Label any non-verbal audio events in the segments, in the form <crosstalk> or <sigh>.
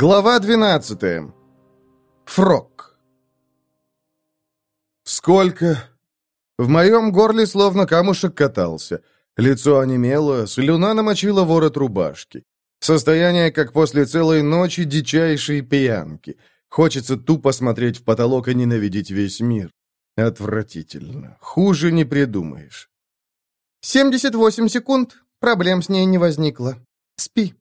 Глава 12. Фрок. Сколько? В моем горле словно камушек катался. Лицо онемело, слюна намочила ворот рубашки. Состояние, как после целой ночи дичайшей пьянки. Хочется тупо смотреть в потолок и ненавидеть весь мир. Отвратительно. Хуже не придумаешь. «78 секунд. Проблем с ней не возникло. Спи».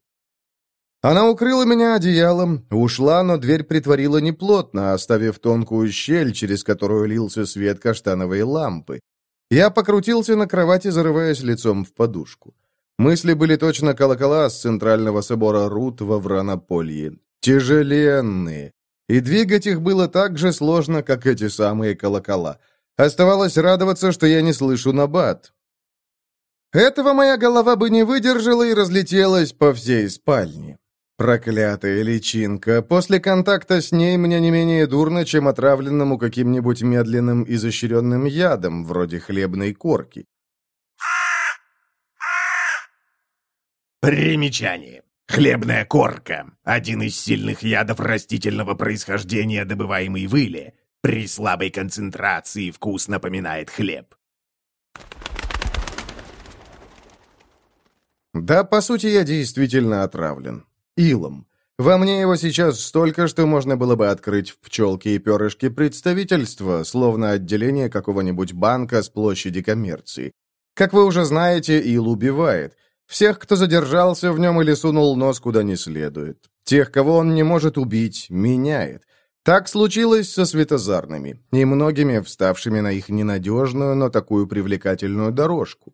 Она укрыла меня одеялом, ушла, но дверь притворила неплотно, оставив тонкую щель, через которую лился свет каштановой лампы. Я покрутился на кровати, зарываясь лицом в подушку. Мысли были точно колокола с центрального собора Рут во Вранополье. Тяжеленные. И двигать их было так же сложно, как эти самые колокола. Оставалось радоваться, что я не слышу набат. Этого моя голова бы не выдержала и разлетелась по всей спальне. Проклятая личинка. После контакта с ней мне не менее дурно, чем отравленному каким-нибудь медленным изощренным ядом, вроде хлебной корки. Примечание. Хлебная корка – один из сильных ядов растительного происхождения, добываемый в иле. При слабой концентрации вкус напоминает хлеб. Да, по сути, я действительно отравлен илом. Во мне его сейчас столько, что можно было бы открыть в пчелке и перышке представительство, словно отделение какого-нибудь банка с площади коммерции. Как вы уже знаете, ил убивает. Всех, кто задержался в нем или сунул нос куда не следует. Тех, кого он не может убить, меняет. Так случилось со светозарными и многими, вставшими на их ненадежную, но такую привлекательную дорожку.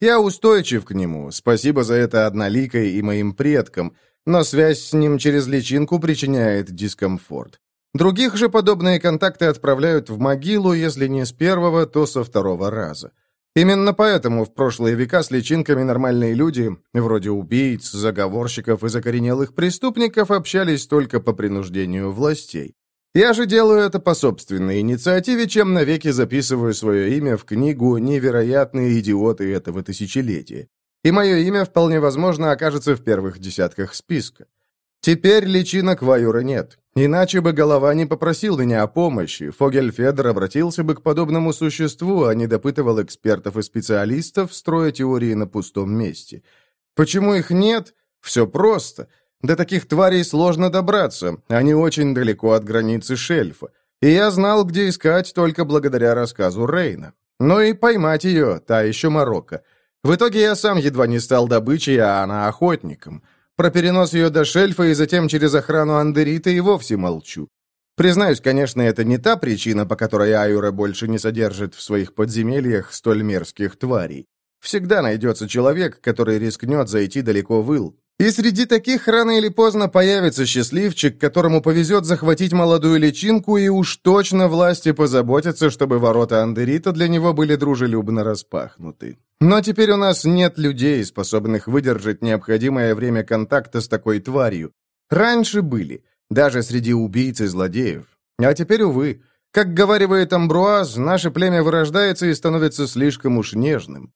Я устойчив к нему, спасибо за это одноликой и моим предкам, но связь с ним через личинку причиняет дискомфорт. Других же подобные контакты отправляют в могилу, если не с первого, то со второго раза. Именно поэтому в прошлые века с личинками нормальные люди, вроде убийц, заговорщиков и закоренелых преступников, общались только по принуждению властей. Я же делаю это по собственной инициативе, чем навеки записываю свое имя в книгу «Невероятные идиоты этого тысячелетия» и мое имя вполне возможно окажется в первых десятках списка. Теперь личинок Ваюра нет, иначе бы голова не попросил меня о помощи, Фогель Федор обратился бы к подобному существу, а не допытывал экспертов и специалистов, строя теории на пустом месте. Почему их нет? Все просто. До таких тварей сложно добраться, они очень далеко от границы шельфа. И я знал, где искать только благодаря рассказу Рейна. Но и поймать ее, та еще Марокко. В итоге я сам едва не стал добычей, а она охотником. Про перенос ее до шельфа и затем через охрану Андерита и вовсе молчу. Признаюсь, конечно, это не та причина, по которой Аюра больше не содержит в своих подземельях столь мерзких тварей. Всегда найдется человек, который рискнет зайти далеко в Ил, и среди таких рано или поздно появится счастливчик, которому повезет захватить молодую личинку, и уж точно власти позаботятся, чтобы ворота Андерита для него были дружелюбно распахнуты. Но теперь у нас нет людей, способных выдержать необходимое время контакта с такой тварью. Раньше были, даже среди убийц и злодеев. А теперь, увы, как говаривает Амбруаз, наше племя вырождается и становится слишком уж нежным.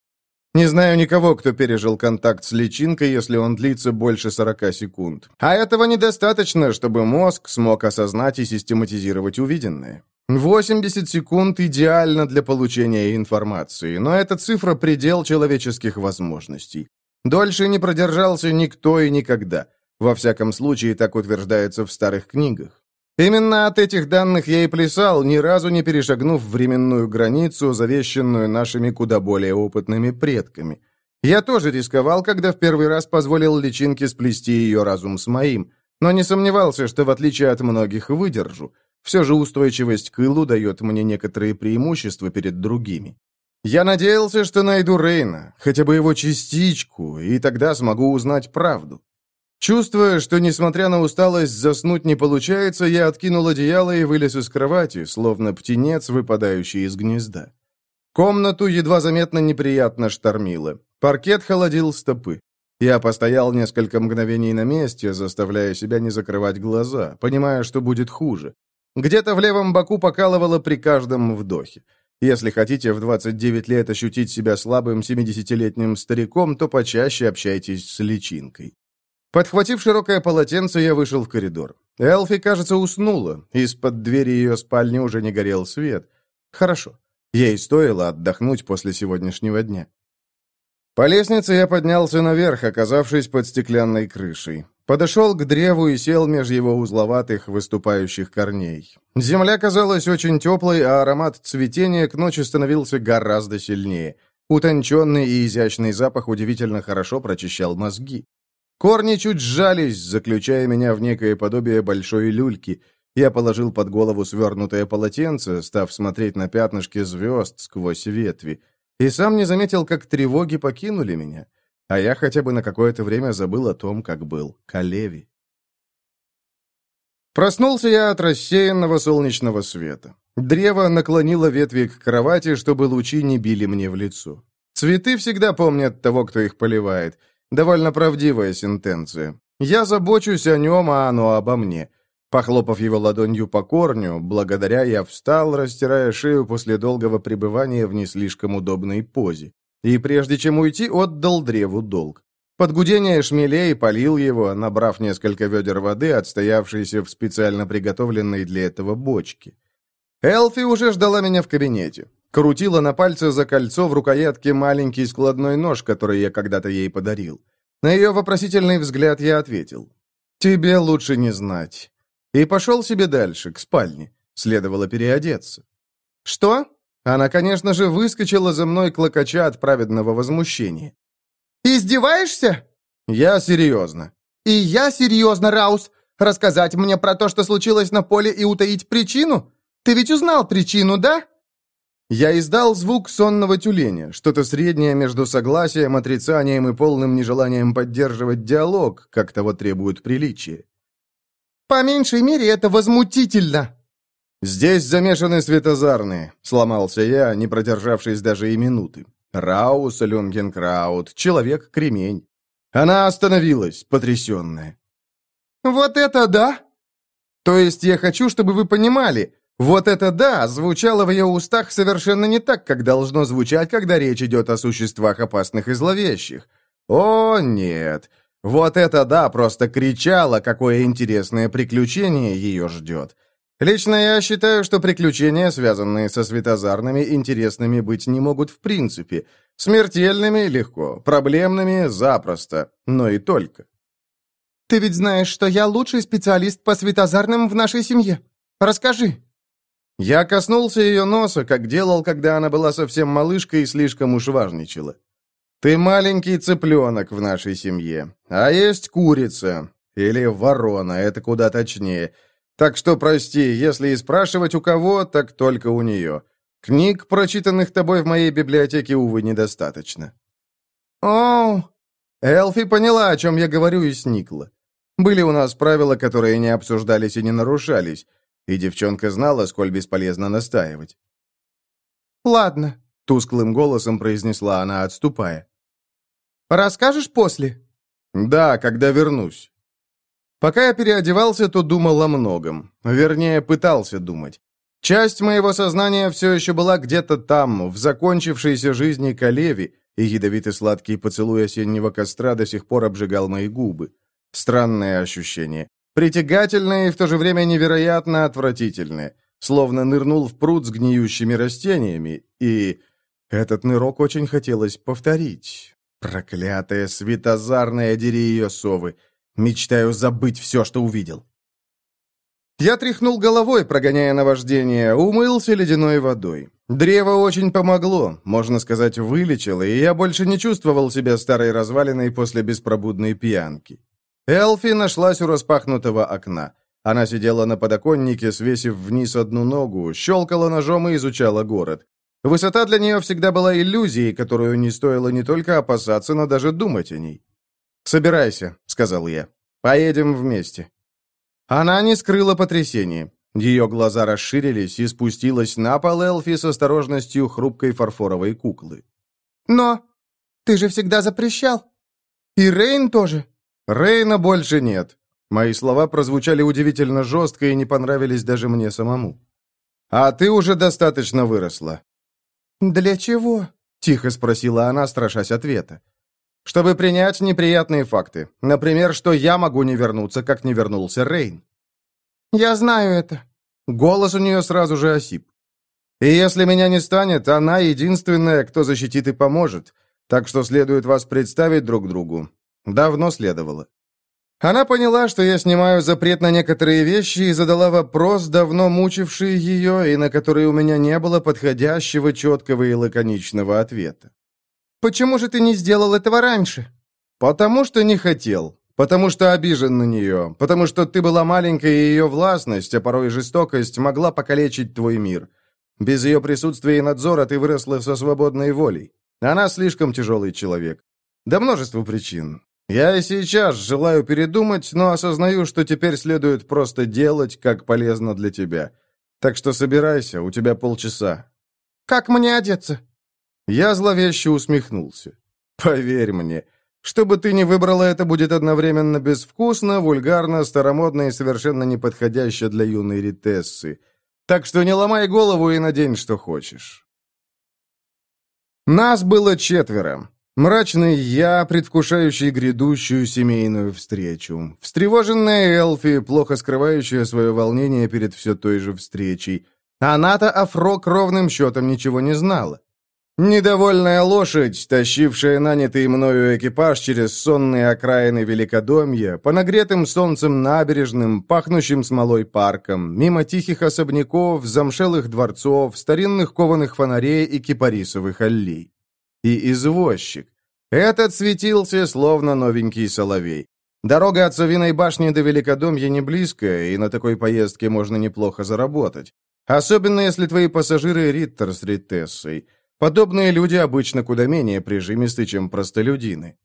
Не знаю никого, кто пережил контакт с личинкой, если он длится больше 40 секунд. А этого недостаточно, чтобы мозг смог осознать и систематизировать увиденное. 80 секунд идеально для получения информации, но эта цифра – предел человеческих возможностей. Дольше не продержался никто и никогда. Во всяком случае, так утверждается в старых книгах. Именно от этих данных я и плясал, ни разу не перешагнув временную границу, завещенную нашими куда более опытными предками. Я тоже рисковал, когда в первый раз позволил личинке сплести ее разум с моим, но не сомневался, что, в отличие от многих, выдержу. Все же устойчивость к Илу дает мне некоторые преимущества перед другими. Я надеялся, что найду Рейна, хотя бы его частичку, и тогда смогу узнать правду. Чувствуя, что, несмотря на усталость, заснуть не получается, я откинул одеяло и вылез из кровати, словно птенец, выпадающий из гнезда. Комнату едва заметно неприятно штормило. Паркет холодил стопы. Я постоял несколько мгновений на месте, заставляя себя не закрывать глаза, понимая, что будет хуже. Где-то в левом боку покалывало при каждом вдохе. Если хотите в 29 лет ощутить себя слабым 70-летним стариком, то почаще общайтесь с личинкой. Подхватив широкое полотенце, я вышел в коридор. Элфи, кажется, уснула. Из-под двери ее спальни уже не горел свет. Хорошо. Ей стоило отдохнуть после сегодняшнего дня. По лестнице я поднялся наверх, оказавшись под стеклянной крышей. Подошел к древу и сел меж его узловатых, выступающих корней. Земля казалась очень теплой, а аромат цветения к ночи становился гораздо сильнее. Утонченный и изящный запах удивительно хорошо прочищал мозги. Корни чуть сжались, заключая меня в некое подобие большой люльки. Я положил под голову свернутое полотенце, став смотреть на пятнышки звезд сквозь ветви. И сам не заметил, как тревоги покинули меня. А я хотя бы на какое-то время забыл о том, как был Калеви. Проснулся я от рассеянного солнечного света. Древо наклонило ветви к кровати, чтобы лучи не били мне в лицо. Цветы всегда помнят того, кто их поливает — Довольно правдивая сентенция. Я забочусь о нем, а оно обо мне. Похлопав его ладонью по корню, благодаря я встал, растирая шею после долгого пребывания в не слишком удобной позе. И прежде чем уйти, отдал древу долг. Под гудение шмелей полил его, набрав несколько ведер воды, отстоявшейся в специально приготовленной для этого бочке. Элфи уже ждала меня в кабинете. Крутила на пальце за кольцо в рукоятке маленький складной нож, который я когда-то ей подарил. На ее вопросительный взгляд я ответил. «Тебе лучше не знать». И пошел себе дальше, к спальне. Следовало переодеться. «Что?» Она, конечно же, выскочила за мной клокоча от праведного возмущения. «Издеваешься?» «Я серьезно». «И я серьезно, Раус. Рассказать мне про то, что случилось на поле и утаить причину? Ты ведь узнал причину, да?» Я издал звук сонного тюленя, что-то среднее между согласием, отрицанием и полным нежеланием поддерживать диалог, как того требует приличие. «По меньшей мере, это возмутительно!» «Здесь замешаны светозарные», — сломался я, не продержавшись даже и минуты. Раус, Люнгенкраут, человек-кремень. Она остановилась, потрясенная. «Вот это да!» «То есть я хочу, чтобы вы понимали, вот это да, звучало в ее устах совершенно не так, как должно звучать, когда речь идет о существах опасных и зловещих. О, нет. Вот это да, просто кричала, какое интересное приключение ее ждет. Лично я считаю, что приключения, связанные со светозарными, интересными быть не могут в принципе. Смертельными – легко, проблемными – запросто, но и только. «Ты ведь знаешь, что я лучший специалист по светозарным в нашей семье. Расскажи». Я коснулся ее носа, как делал, когда она была совсем малышкой и слишком уж важничала. «Ты маленький цыпленок в нашей семье, а есть курица, или ворона, это куда точнее. Так что прости, если и спрашивать у кого, так только у нее. Книг, прочитанных тобой в моей библиотеке, увы, недостаточно». «О, Элфи поняла, о чем я говорю, и сникла. Были у нас правила, которые не обсуждались и не нарушались. И девчонка знала, сколь бесполезно настаивать. «Ладно», — тусклым голосом произнесла она, отступая. «Расскажешь после?» «Да, когда вернусь». Пока я переодевался, то думал о многом. Вернее, пытался думать. Часть моего сознания все еще была где-то там, в закончившейся жизни Калеви, и ядовитый сладкий поцелуй осеннего костра до сих пор обжигал мои губы. Странное ощущение. Притягательные и в то же время невероятно отвратительные, словно нырнул в пруд с гниющими растениями, и этот нырок очень хотелось повторить. Проклятая светозарная дери совы! Мечтаю забыть все, что увидел. Я тряхнул головой, прогоняя наваждение, умылся ледяной водой. Древо очень помогло, можно сказать, вылечило, и я больше не чувствовал себя старой развалиной после беспробудной пьянки. Элфи нашлась у распахнутого окна. Она сидела на подоконнике, свесив вниз одну ногу, щелкала ножом и изучала город. Высота для нее всегда была иллюзией, которую не стоило не только опасаться, но даже думать о ней. «Собирайся», — сказал я. «Поедем вместе». Она не скрыла потрясение. Ее глаза расширились и спустилась на пол Элфи с осторожностью хрупкой фарфоровой куклы. «Но ты же всегда запрещал. И Рейн тоже». Рейна больше нет. Мои слова прозвучали удивительно жестко и не понравились даже мне самому. А ты уже достаточно выросла. Для чего? Тихо спросила она, страшась ответа. Чтобы принять неприятные факты. Например, что я могу не вернуться, как не вернулся Рейн. Я знаю это. Голос у нее сразу же осип. И если меня не станет, она единственная, кто защитит и поможет. Так что следует вас представить друг другу. Давно следовало. Она поняла, что я снимаю запрет на некоторые вещи и задала вопрос, давно мучивший ее, и на который у меня не было подходящего, четкого и лаконичного ответа. «Почему же ты не сделал этого раньше?» «Потому что не хотел. Потому что обижен на нее. Потому что ты была маленькая, и ее властность, а порой жестокость, могла покалечить твой мир. Без ее присутствия и надзора ты выросла со свободной волей. Она слишком тяжелый человек. Да множество причин. Я и сейчас желаю передумать, но осознаю, что теперь следует просто делать, как полезно для тебя. Так что собирайся, у тебя полчаса». «Как мне одеться?» Я зловеще усмехнулся. «Поверь мне, что бы ты ни выбрала, это будет одновременно безвкусно, вульгарно, старомодно и совершенно неподходяще для юной ритессы. Так что не ломай голову и надень, что хочешь». Нас было четверо. Мрачный я, предвкушающий грядущую семейную встречу. Встревоженная Элфи, плохо скрывающая свое волнение перед все той же встречей. Она-то о Фрок ровным счетом ничего не знала. Недовольная лошадь, тащившая нанятый мною экипаж через сонные окраины Великодомья, по нагретым солнцем набережным, пахнущим смолой паркам, мимо тихих особняков, замшелых дворцов, старинных кованых фонарей и кипарисовых аллей и извозчик. Этот светился, словно новенький соловей. Дорога от Сувиной башни до Великодомья не близкая, и на такой поездке можно неплохо заработать. Особенно, если твои пассажиры Риттер с Риттессой. Подобные люди обычно куда менее прижимисты, чем простолюдины.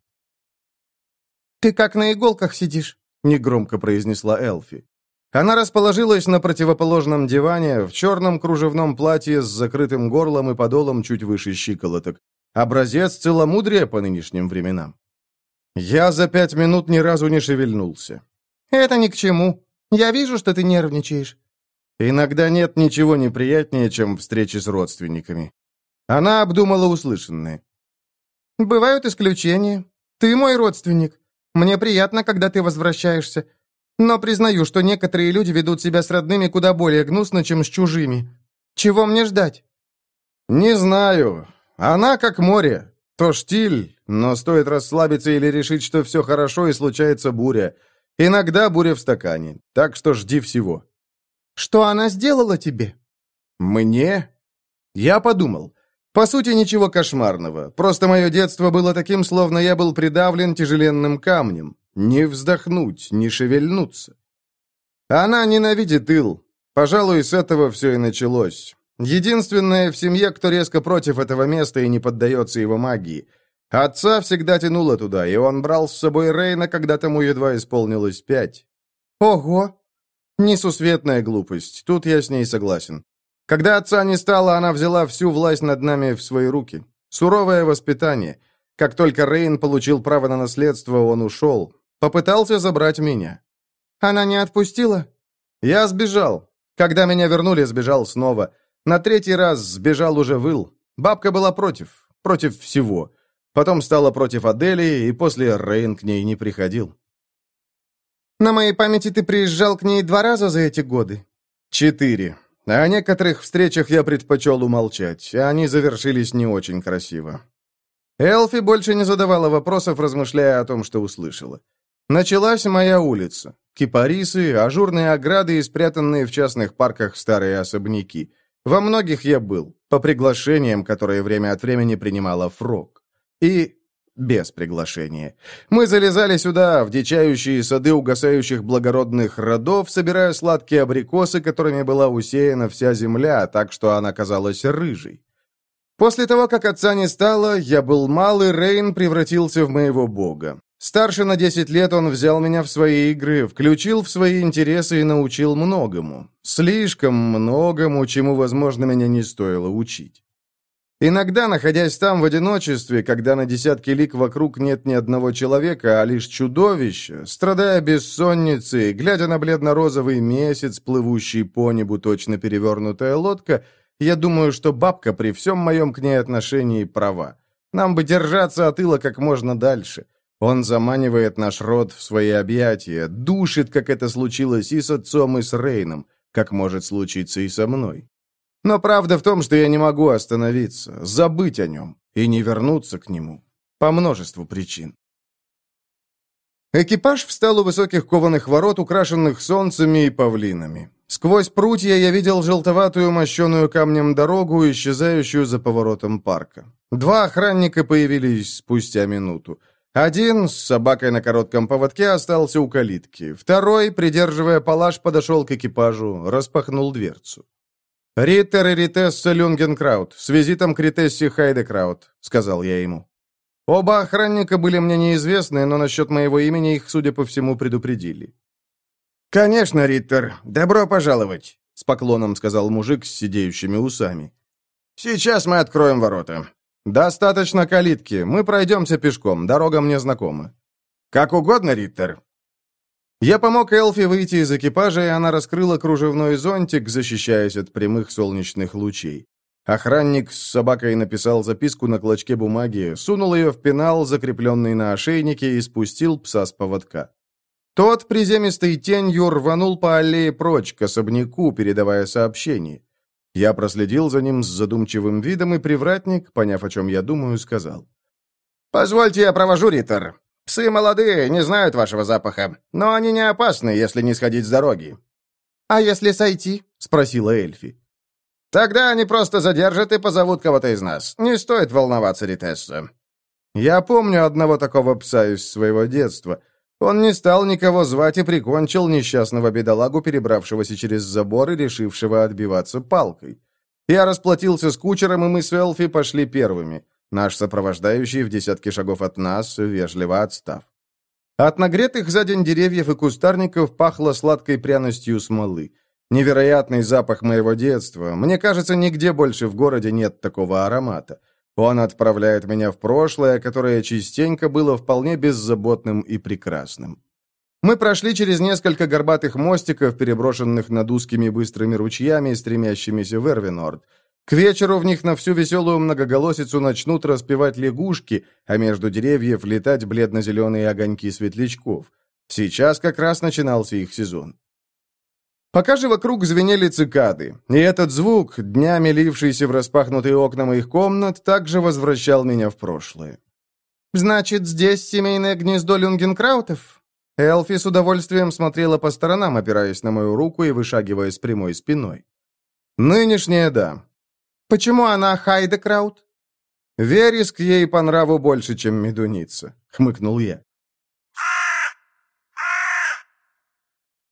«Ты как на иголках сидишь», — негромко произнесла Элфи. Она расположилась на противоположном диване в черном кружевном платье с закрытым горлом и подолом чуть выше щиколоток образец целомудрия по нынешним временам. Я за пять минут ни разу не шевельнулся. «Это ни к чему. Я вижу, что ты нервничаешь». Иногда нет ничего неприятнее, чем встречи с родственниками. Она обдумала услышанное. «Бывают исключения. Ты мой родственник. Мне приятно, когда ты возвращаешься. Но признаю, что некоторые люди ведут себя с родными куда более гнусно, чем с чужими. Чего мне ждать?» «Не знаю. Она как море. То штиль, но стоит расслабиться или решить, что все хорошо и случается буря. Иногда буря в стакане, так что жди всего. Что она сделала тебе? Мне? Я подумал. По сути, ничего кошмарного. Просто мое детство было таким, словно я был придавлен тяжеленным камнем. Не вздохнуть, не шевельнуться. Она ненавидит Ил. Пожалуй, с этого все и началось. Единственное в семье, кто резко против этого места и не поддается его магии. Отца всегда тянуло туда, и он брал с собой Рейна, когда тому едва исполнилось пять. Ого! Несусветная глупость, тут я с ней согласен. Когда отца не стало, она взяла всю власть над нами в свои руки. Суровое воспитание. Как только Рейн получил право на наследство, он ушел. Попытался забрать меня. Она не отпустила? Я сбежал. Когда меня вернули, сбежал снова. На третий раз сбежал уже выл. Бабка была против. Против всего. Потом стала против Адели, и после Рейн к ней не приходил. «На моей памяти ты приезжал к ней два раза за эти годы?» «Четыре. О некоторых встречах я предпочел умолчать. Они завершились не очень красиво». Элфи больше не задавала вопросов, размышляя о том, что услышала. Началась моя улица. Кипарисы, ажурные ограды и спрятанные в частных парках старые особняки – во многих я был, по приглашениям, которые время от времени принимала Фрог. И без приглашения. Мы залезали сюда, в дичающие сады угасающих благородных родов, собирая сладкие абрикосы, которыми была усеяна вся земля, а так что она казалась рыжей. После того, как отца не стало, я был мал, и Рейн превратился в моего бога. Старше на 10 лет он взял меня в свои игры, включил в свои интересы и научил многому. Слишком многому, чему, возможно, меня не стоило учить. Иногда, находясь там в одиночестве, когда на десятки лик вокруг нет ни одного человека, а лишь чудовища, страдая бессонницей, глядя на бледно-розовый месяц, плывущий по небу точно перевернутая лодка, я думаю, что бабка при всем моем к ней отношении права. Нам бы держаться от ила как можно дальше. Он заманивает наш род в свои объятия, душит, как это случилось и с отцом, и с Рейном, как может случиться и со мной. Но правда в том, что я не могу остановиться, забыть о нем и не вернуться к нему. По множеству причин. Экипаж встал у высоких кованых ворот, украшенных солнцами и павлинами. Сквозь прутья я видел желтоватую, мощеную камнем дорогу, исчезающую за поворотом парка. Два охранника появились спустя минуту. Один с собакой на коротком поводке остался у калитки. Второй, придерживая палаш, подошел к экипажу, распахнул дверцу. «Риттер и Ритесса Люнгенкраут, с визитом к Ритессе Хайдекраут», — сказал я ему. Оба охранника были мне неизвестны, но насчет моего имени их, судя по всему, предупредили. «Конечно, Риттер, добро пожаловать», — с поклоном сказал мужик с сидеющими усами. «Сейчас мы откроем ворота. «Достаточно калитки. Мы пройдемся пешком. Дорога мне знакома». «Как угодно, Риттер». Я помог Элфи выйти из экипажа, и она раскрыла кружевной зонтик, защищаясь от прямых солнечных лучей. Охранник с собакой написал записку на клочке бумаги, сунул ее в пенал, закрепленный на ошейнике, и спустил пса с поводка. Тот приземистой тенью рванул по аллее прочь к особняку, передавая сообщение. Я проследил за ним с задумчивым видом, и привратник, поняв, о чем я думаю, сказал. «Позвольте, я провожу, Риттер. Псы молодые, не знают вашего запаха, но они не опасны, если не сходить с дороги». «А если сойти?» — спросила Эльфи. «Тогда они просто задержат и позовут кого-то из нас. Не стоит волноваться, Ритесса». «Я помню одного такого пса из своего детства. Он не стал никого звать и прикончил несчастного бедолагу, перебравшегося через забор и решившего отбиваться палкой. Я расплатился с кучером, и мы с Элфи пошли первыми, наш сопровождающий в десятке шагов от нас, вежливо отстав. От нагретых за день деревьев и кустарников пахло сладкой пряностью смолы. Невероятный запах моего детства. Мне кажется, нигде больше в городе нет такого аромата. Он отправляет меня в прошлое, которое частенько было вполне беззаботным и прекрасным. Мы прошли через несколько горбатых мостиков, переброшенных над узкими быстрыми ручьями, стремящимися в Эрвинорд. К вечеру в них на всю веселую многоголосицу начнут распевать лягушки, а между деревьев летать бледно-зеленые огоньки светлячков. Сейчас как раз начинался их сезон. Пока же вокруг звенели цикады, и этот звук, днями лившийся в распахнутые окна моих комнат, также возвращал меня в прошлое. «Значит, здесь семейное гнездо люнгенкраутов?» Элфи с удовольствием смотрела по сторонам, опираясь на мою руку и вышагивая с прямой спиной. «Нынешняя, да». «Почему она Хайдекраут?» «Вереск ей по нраву больше, чем медуница», — хмыкнул я.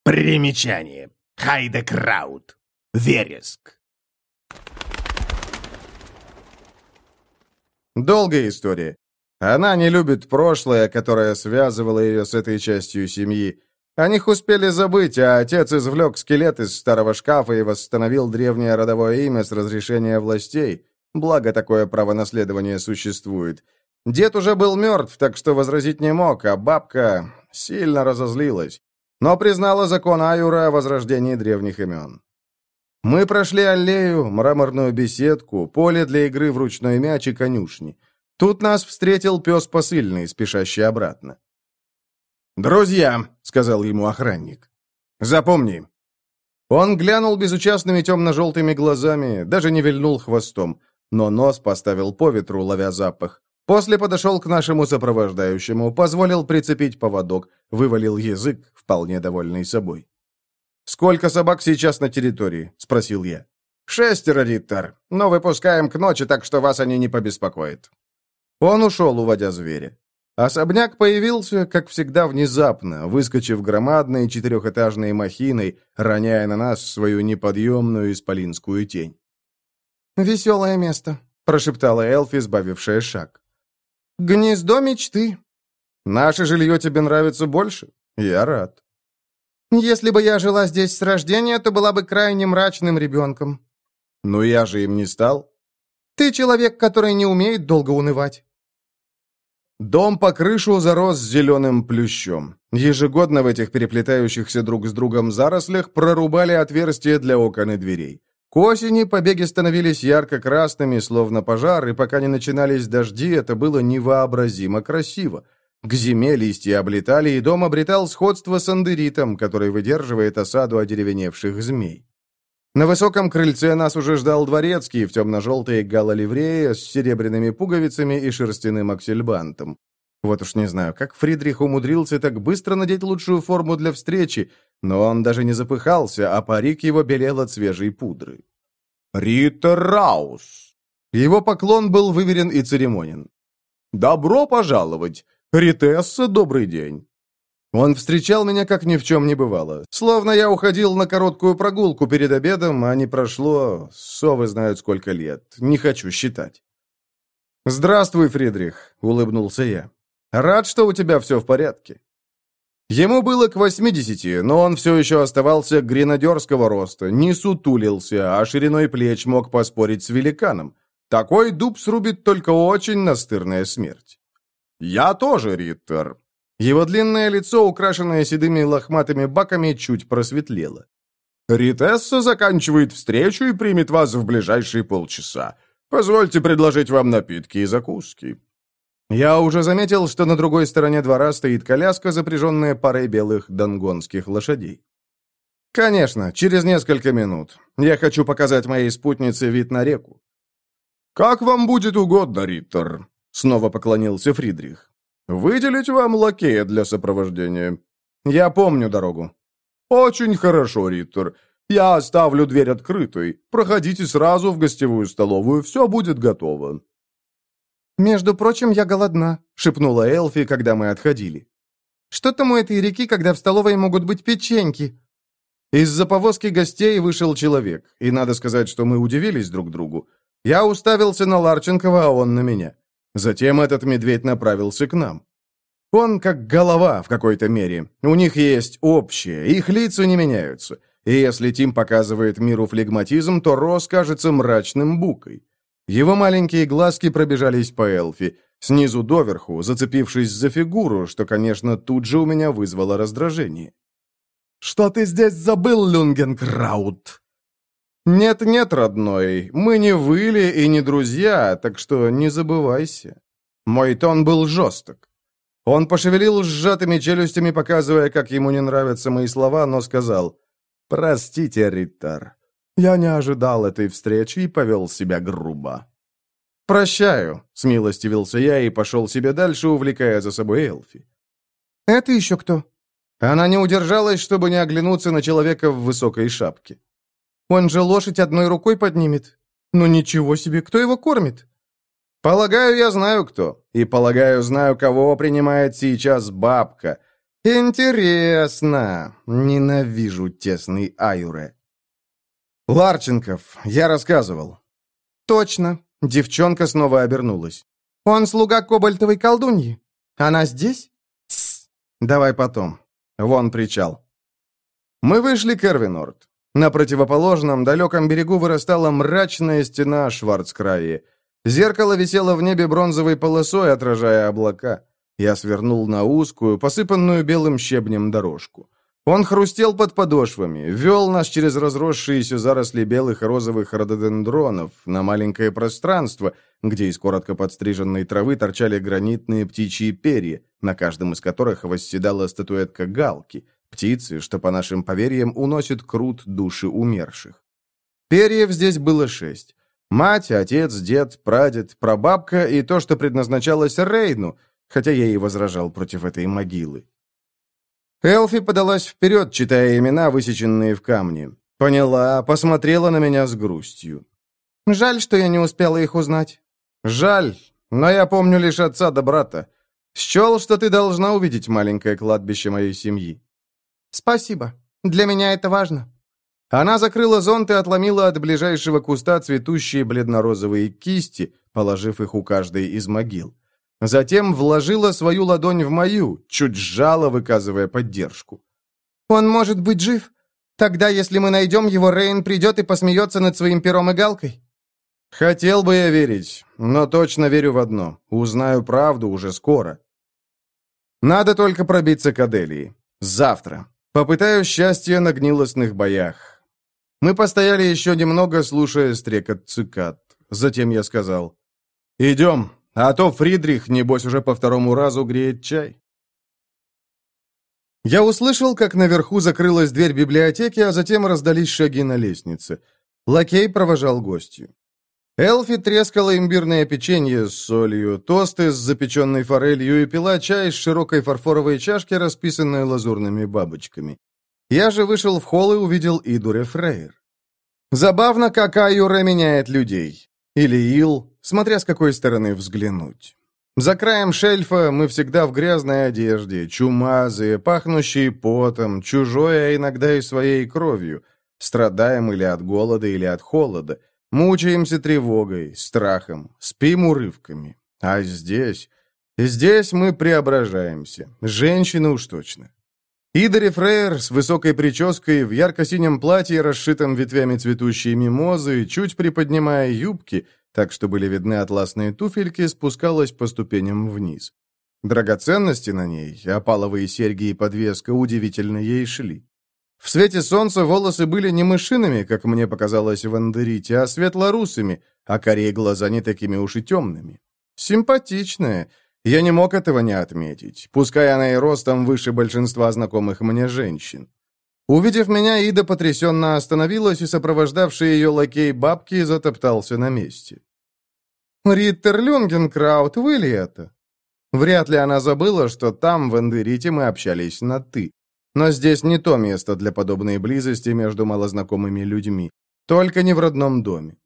Примечание. Хайдекраут. Вереск. Долгая история. Она не любит прошлое, которое связывало ее с этой частью семьи. О них успели забыть, а отец извлек скелет из старого шкафа и восстановил древнее родовое имя с разрешения властей. Благо, такое право наследования существует. Дед уже был мертв, так что возразить не мог, а бабка сильно разозлилась но признала закон Аюра о возрождении древних имен. Мы прошли аллею, мраморную беседку, поле для игры в ручной мяч и конюшни. Тут нас встретил пес посыльный, спешащий обратно. «Друзья», — сказал ему охранник, — «запомни». Он глянул безучастными темно-желтыми глазами, даже не вильнул хвостом, но нос поставил по ветру, ловя запах. После подошел к нашему сопровождающему, позволил прицепить поводок, вывалил язык, вполне довольный собой. «Сколько собак сейчас на территории?» – спросил я. «Шестеро, Риттер. Но выпускаем к ночи, так что вас они не побеспокоят». Он ушел, уводя зверя. Особняк появился, как всегда, внезапно, выскочив громадной четырехэтажной махиной, роняя на нас свою неподъемную исполинскую тень. «Веселое место», — прошептала Элфи, избавившая шаг. «Гнездо мечты». «Наше жилье тебе нравится больше? Я рад». «Если бы я жила здесь с рождения, то была бы крайне мрачным ребенком». «Но я же им не стал». «Ты человек, который не умеет долго унывать». Дом по крышу зарос зеленым плющом. Ежегодно в этих переплетающихся друг с другом зарослях прорубали отверстия для окон и дверей. К осени побеги становились ярко-красными, словно пожар, и пока не начинались дожди, это было невообразимо красиво. К зиме листья облетали, и дом обретал сходство с андеритом, который выдерживает осаду одеревеневших змей. На высоком крыльце нас уже ждал дворецкий в темно-желтой галоливрее с серебряными пуговицами и шерстяным аксельбантом. Вот уж не знаю, как Фридрих умудрился так быстро надеть лучшую форму для встречи, но он даже не запыхался, а парик его белел от свежей пудры. «Рита Раус!» Его поклон был выверен и церемонен. «Добро пожаловать! Ритесса, добрый день!» Он встречал меня, как ни в чем не бывало. Словно я уходил на короткую прогулку перед обедом, а не прошло... Совы знают сколько лет. Не хочу считать. «Здравствуй, Фридрих», — улыбнулся я. Рад, что у тебя все в порядке». Ему было к 80, но он все еще оставался гренадерского роста, не сутулился, а шириной плеч мог поспорить с великаном. Такой дуб срубит только очень настырная смерть. «Я тоже, Риттер». Его длинное лицо, украшенное седыми лохматыми баками, чуть просветлело. «Ритесса заканчивает встречу и примет вас в ближайшие полчаса. Позвольте предложить вам напитки и закуски. Я уже заметил, что на другой стороне двора стоит коляска, запряженная парой белых донгонских лошадей. «Конечно, через несколько минут. Я хочу показать моей спутнице вид на реку». «Как вам будет угодно, Риттер», — снова поклонился Фридрих. «Выделить вам лакея для сопровождения». «Я помню дорогу». «Очень хорошо, Риттер. Я оставлю дверь открытой. Проходите сразу в гостевую столовую, все будет готово». «Между прочим, я голодна», — шепнула Элфи, когда мы отходили. «Что там у этой реки, когда в столовой могут быть печеньки?» Из-за повозки гостей вышел человек, и надо сказать, что мы удивились друг другу. Я уставился на Ларченкова, а он на меня. Затем этот медведь направился к нам. Он как голова в какой-то мере. У них есть общее, их лица не меняются. И если Тим показывает миру флегматизм, то Рос кажется мрачным букой. Его маленькие глазки пробежались по Элфи, снизу доверху, зацепившись за фигуру, что, конечно, тут же у меня вызвало раздражение. «Что ты здесь забыл, Люнгенкраут?» «Нет-нет, родной, мы не выли и не друзья, так что не забывайся». Мой тон был жесток. Он пошевелил сжатыми челюстями, показывая, как ему не нравятся мои слова, но сказал «Простите, Риттар, я не ожидал этой встречи и повел себя грубо. «Прощаю», — смилостивился я и пошел себе дальше, увлекая за собой Элфи. «Это еще кто?» Она не удержалась, чтобы не оглянуться на человека в высокой шапке. «Он же лошадь одной рукой поднимет. Ну ничего себе, кто его кормит?» «Полагаю, я знаю, кто. И, полагаю, знаю, кого принимает сейчас бабка. Интересно. Ненавижу тесный Аюре. «Ларченков, я рассказывал». «Точно». Девчонка снова обернулась. «Он слуга кобальтовой колдуньи. Она здесь?» «Тссс. Давай потом. Вон причал». Мы вышли к Эрвинорд. На противоположном, далеком берегу вырастала мрачная стена Шварцкраи. Зеркало висело в небе бронзовой полосой, отражая облака. Я свернул на узкую, посыпанную белым щебнем дорожку. Он хрустел под подошвами, вел нас через разросшиеся заросли белых и розовых рододендронов на маленькое пространство, где из коротко подстриженной травы торчали гранитные птичьи перья, на каждом из которых восседала статуэтка галки, птицы, что, по нашим поверьям, уносит крут души умерших. Перьев здесь было шесть. Мать, отец, дед, прадед, прабабка и то, что предназначалось Рейну, хотя я и возражал против этой могилы. Элфи подалась вперед, читая имена, высеченные в камне. Поняла, посмотрела на меня с грустью. «Жаль, что я не успела их узнать». «Жаль, но я помню лишь отца да брата. Счел, что ты должна увидеть маленькое кладбище моей семьи». «Спасибо. Для меня это важно». Она закрыла зонт и отломила от ближайшего куста цветущие бледно-розовые кисти, положив их у каждой из могил. Затем вложила свою ладонь в мою, чуть сжала, выказывая поддержку. «Он может быть жив? Тогда, если мы найдем его, Рейн придет и посмеется над своим пером и галкой». «Хотел бы я верить, но точно верю в одно. Узнаю правду уже скоро. Надо только пробиться к Аделии. Завтра. Попытаю счастье на гнилостных боях». Мы постояли еще немного, слушая стрекот цикад. Затем я сказал «Идем». А то Фридрих, небось, уже по второму разу греет чай. Я услышал, как наверху закрылась дверь библиотеки, а затем раздались шаги на лестнице. Лакей провожал гостью. Элфи трескала имбирное печенье с солью, тосты с запеченной форелью и пила чай из широкой фарфоровой чашки, расписанной лазурными бабочками. Я же вышел в холл и увидел Идуре Фрейр. Забавно, как Аюре меняет людей. Или Ил, смотря с какой стороны взглянуть. За краем шельфа мы всегда в грязной одежде, чумазые, пахнущие потом, чужое, а иногда и своей кровью. Страдаем или от голода, или от холода. Мучаемся тревогой, страхом, спим урывками. А здесь... Здесь мы преображаемся. Женщины уж точно. Идари Фрейер с высокой прической, в ярко-синем платье, расшитом ветвями цветущей мимозы, чуть приподнимая юбки — так что были видны атласные туфельки, спускалась по ступеням вниз. Драгоценности на ней, опаловые серьги и подвеска, удивительно ей шли. В свете солнца волосы были не мышиными, как мне показалось в Андерите, а светлорусыми, а корей глаза не такими уж и темными. Симпатичная. Я не мог этого не отметить, пускай она и ростом выше большинства знакомых мне женщин. Увидев меня, Ида потрясенно остановилась, и сопровождавший ее лакей бабки затоптался на месте. «Риттер Люнгенкраут, вы ли это?» Вряд ли она забыла, что там, в Эндерите, мы общались на «ты». Но здесь не то место для подобной близости между малознакомыми людьми. Только не в родном доме.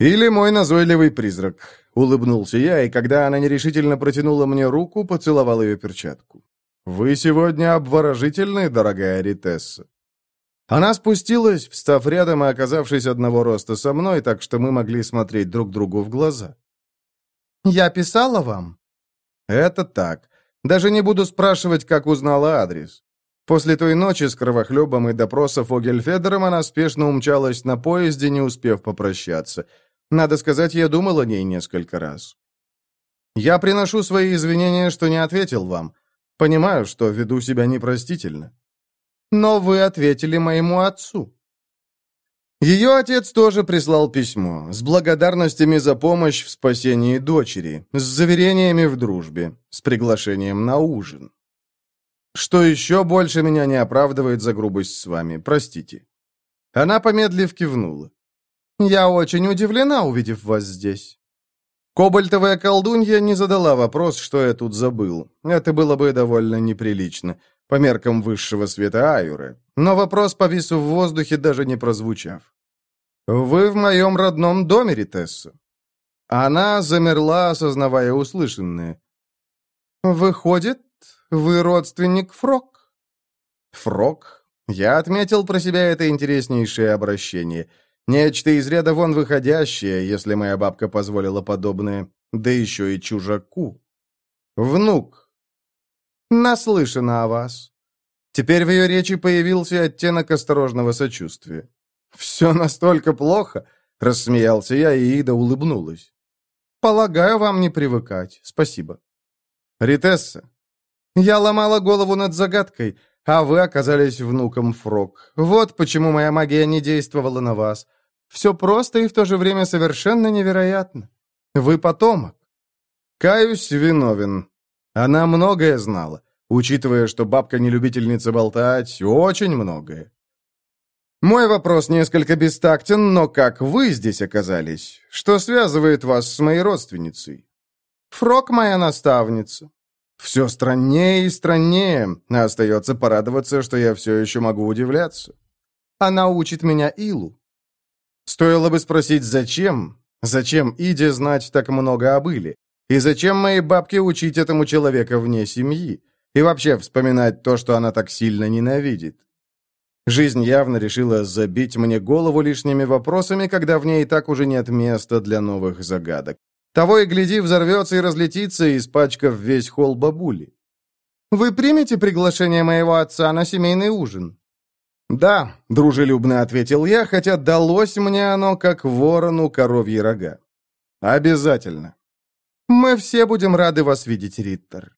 «Или мой назойливый призрак», — улыбнулся я, и когда она нерешительно протянула мне руку, поцеловал ее перчатку. «Вы сегодня обворожительны, дорогая Ритесса». Она спустилась, встав рядом и оказавшись одного роста со мной, так что мы могли смотреть друг другу в глаза. «Я писала вам?» «Это так. Даже не буду спрашивать, как узнала адрес. После той ночи с кровохлебом и допроса Фогельфедером она спешно умчалась на поезде, не успев попрощаться. Надо сказать, я думал о ней несколько раз. Я приношу свои извинения, что не ответил вам. Понимаю, что веду себя непростительно. Но вы ответили моему отцу. Ее отец тоже прислал письмо с благодарностями за помощь в спасении дочери, с заверениями в дружбе, с приглашением на ужин. Что еще больше меня не оправдывает за грубость с вами, простите. Она помедлив кивнула. Я очень удивлена, увидев вас здесь. Кобальтовая колдунья не задала вопрос, что я тут забыл. Это было бы довольно неприлично, по меркам высшего света айуры. Но вопрос повис в воздухе, даже не прозвучав. «Вы в моем родном доме, Ритессу. Она замерла, осознавая услышанное. «Выходит, вы родственник Фрок?» «Фрок?» Я отметил про себя это интереснейшее обращение – Нечто из ряда вон выходящее, если моя бабка позволила подобное, да еще и чужаку. Внук. Наслышана о вас. Теперь в ее речи появился оттенок осторожного сочувствия. «Все настолько плохо!» — рассмеялся я, и Ида улыбнулась. «Полагаю, вам не привыкать. Спасибо». «Ритесса, я ломала голову над загадкой, а вы оказались внуком Фрог. Вот почему моя магия не действовала на вас. Все просто и в то же время совершенно невероятно. Вы потомок. Каюсь виновен. Она многое знала, учитывая, что бабка не любительница болтать, очень многое. Мой вопрос несколько бестактен, но как вы здесь оказались? Что связывает вас с моей родственницей? Фрок моя наставница. Все страннее и страннее, а остается порадоваться, что я все еще могу удивляться. Она учит меня Илу. Стоило бы спросить, зачем? Зачем Иде знать так много о были? И зачем моей бабке учить этому человека вне семьи? И вообще вспоминать то, что она так сильно ненавидит? Жизнь явно решила забить мне голову лишними вопросами, когда в ней и так уже нет места для новых загадок. Того и гляди, взорвется и разлетится, испачкав весь холл бабули. «Вы примете приглашение моего отца на семейный ужин?» «Да», — дружелюбно ответил я, хотя далось мне оно, как ворону коровьи рога. «Обязательно». «Мы все будем рады вас видеть, Риттер».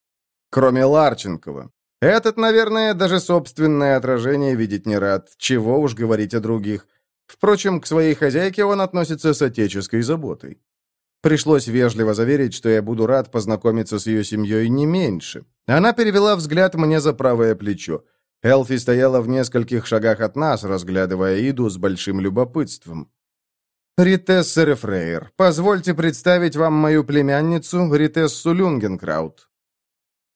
Кроме Ларченкова. Этот, наверное, даже собственное отражение видеть не рад, чего уж говорить о других. Впрочем, к своей хозяйке он относится с отеческой заботой. Пришлось вежливо заверить, что я буду рад познакомиться с ее семьей не меньше. Она перевела взгляд мне за правое плечо. Элфи стояла в нескольких шагах от нас, разглядывая Иду с большим любопытством. «Ритесса Рефрейер, позвольте представить вам мою племянницу, Ритессу Люнгенкраут».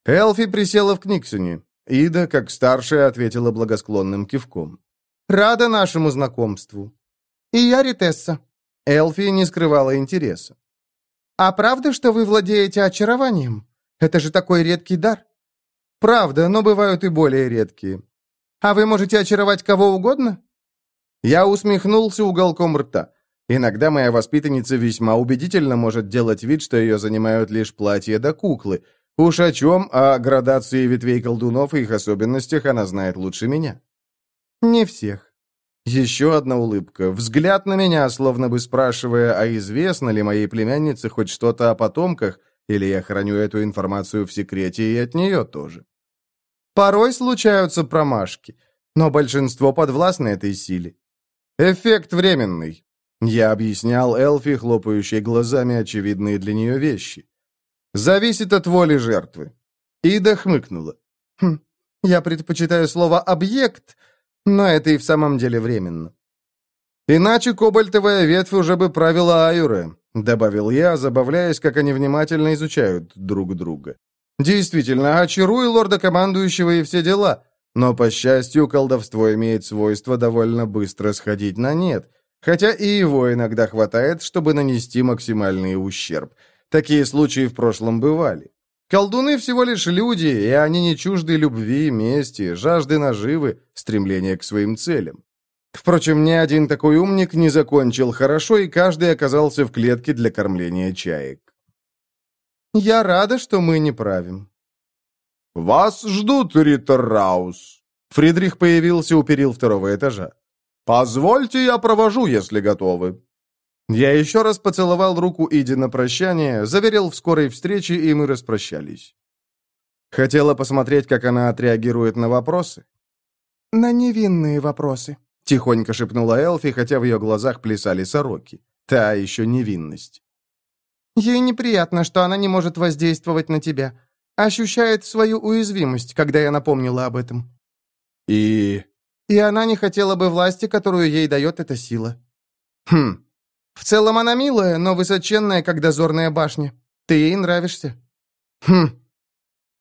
Элфи присела в Книксоне. Ида, как старшая, ответила благосклонным кивком. «Рада нашему знакомству». «И я Ритесса». Элфи не скрывала интереса. «А правда, что вы владеете очарованием? Это же такой редкий дар». Правда, но бывают и более редкие. А вы можете очаровать кого угодно?» Я усмехнулся уголком рта. Иногда моя воспитанница весьма убедительно может делать вид, что ее занимают лишь платья да куклы. Уж о чем, о градации ветвей колдунов и их особенностях она знает лучше меня. «Не всех». Еще одна улыбка, взгляд на меня, словно бы спрашивая, а известно ли моей племяннице хоть что-то о потомках, или я храню эту информацию в секрете и от нее тоже. Порой случаются промашки, но большинство подвластны этой силе. Эффект временный. Я объяснял Элфи, хлопающей глазами очевидные для нее вещи. Зависит от воли жертвы. Ида хмыкнула. Хм, я предпочитаю слово «объект», но это и в самом деле временно. Иначе кобальтовая ветвь уже бы правила Аюры, добавил я, забавляясь, как они внимательно изучают друг друга. Действительно, очаруй лорда командующего и все дела. Но, по счастью, колдовство имеет свойство довольно быстро сходить на нет, хотя и его иногда хватает, чтобы нанести максимальный ущерб. Такие случаи в прошлом бывали. Колдуны всего лишь люди, и они не чужды любви, мести, жажды наживы, стремления к своим целям. Впрочем, ни один такой умник не закончил хорошо, и каждый оказался в клетке для кормления чаек. Я рада, что мы не правим». «Вас ждут, Риттер Раус!» Фридрих появился у перил второго этажа. «Позвольте, я провожу, если готовы». Я еще раз поцеловал руку Иди на прощание, заверил в скорой встрече, и мы распрощались. Хотела посмотреть, как она отреагирует на вопросы. «На невинные вопросы», — тихонько шепнула Элфи, хотя в ее глазах плясали сороки. Та еще невинность. Ей неприятно, что она не может воздействовать на тебя. Ощущает свою уязвимость, когда я напомнила об этом». «И...» «И она не хотела бы власти, которую ей дает эта сила». «Хм. В целом она милая, но высоченная, как дозорная башня. Ты ей нравишься». «Хм».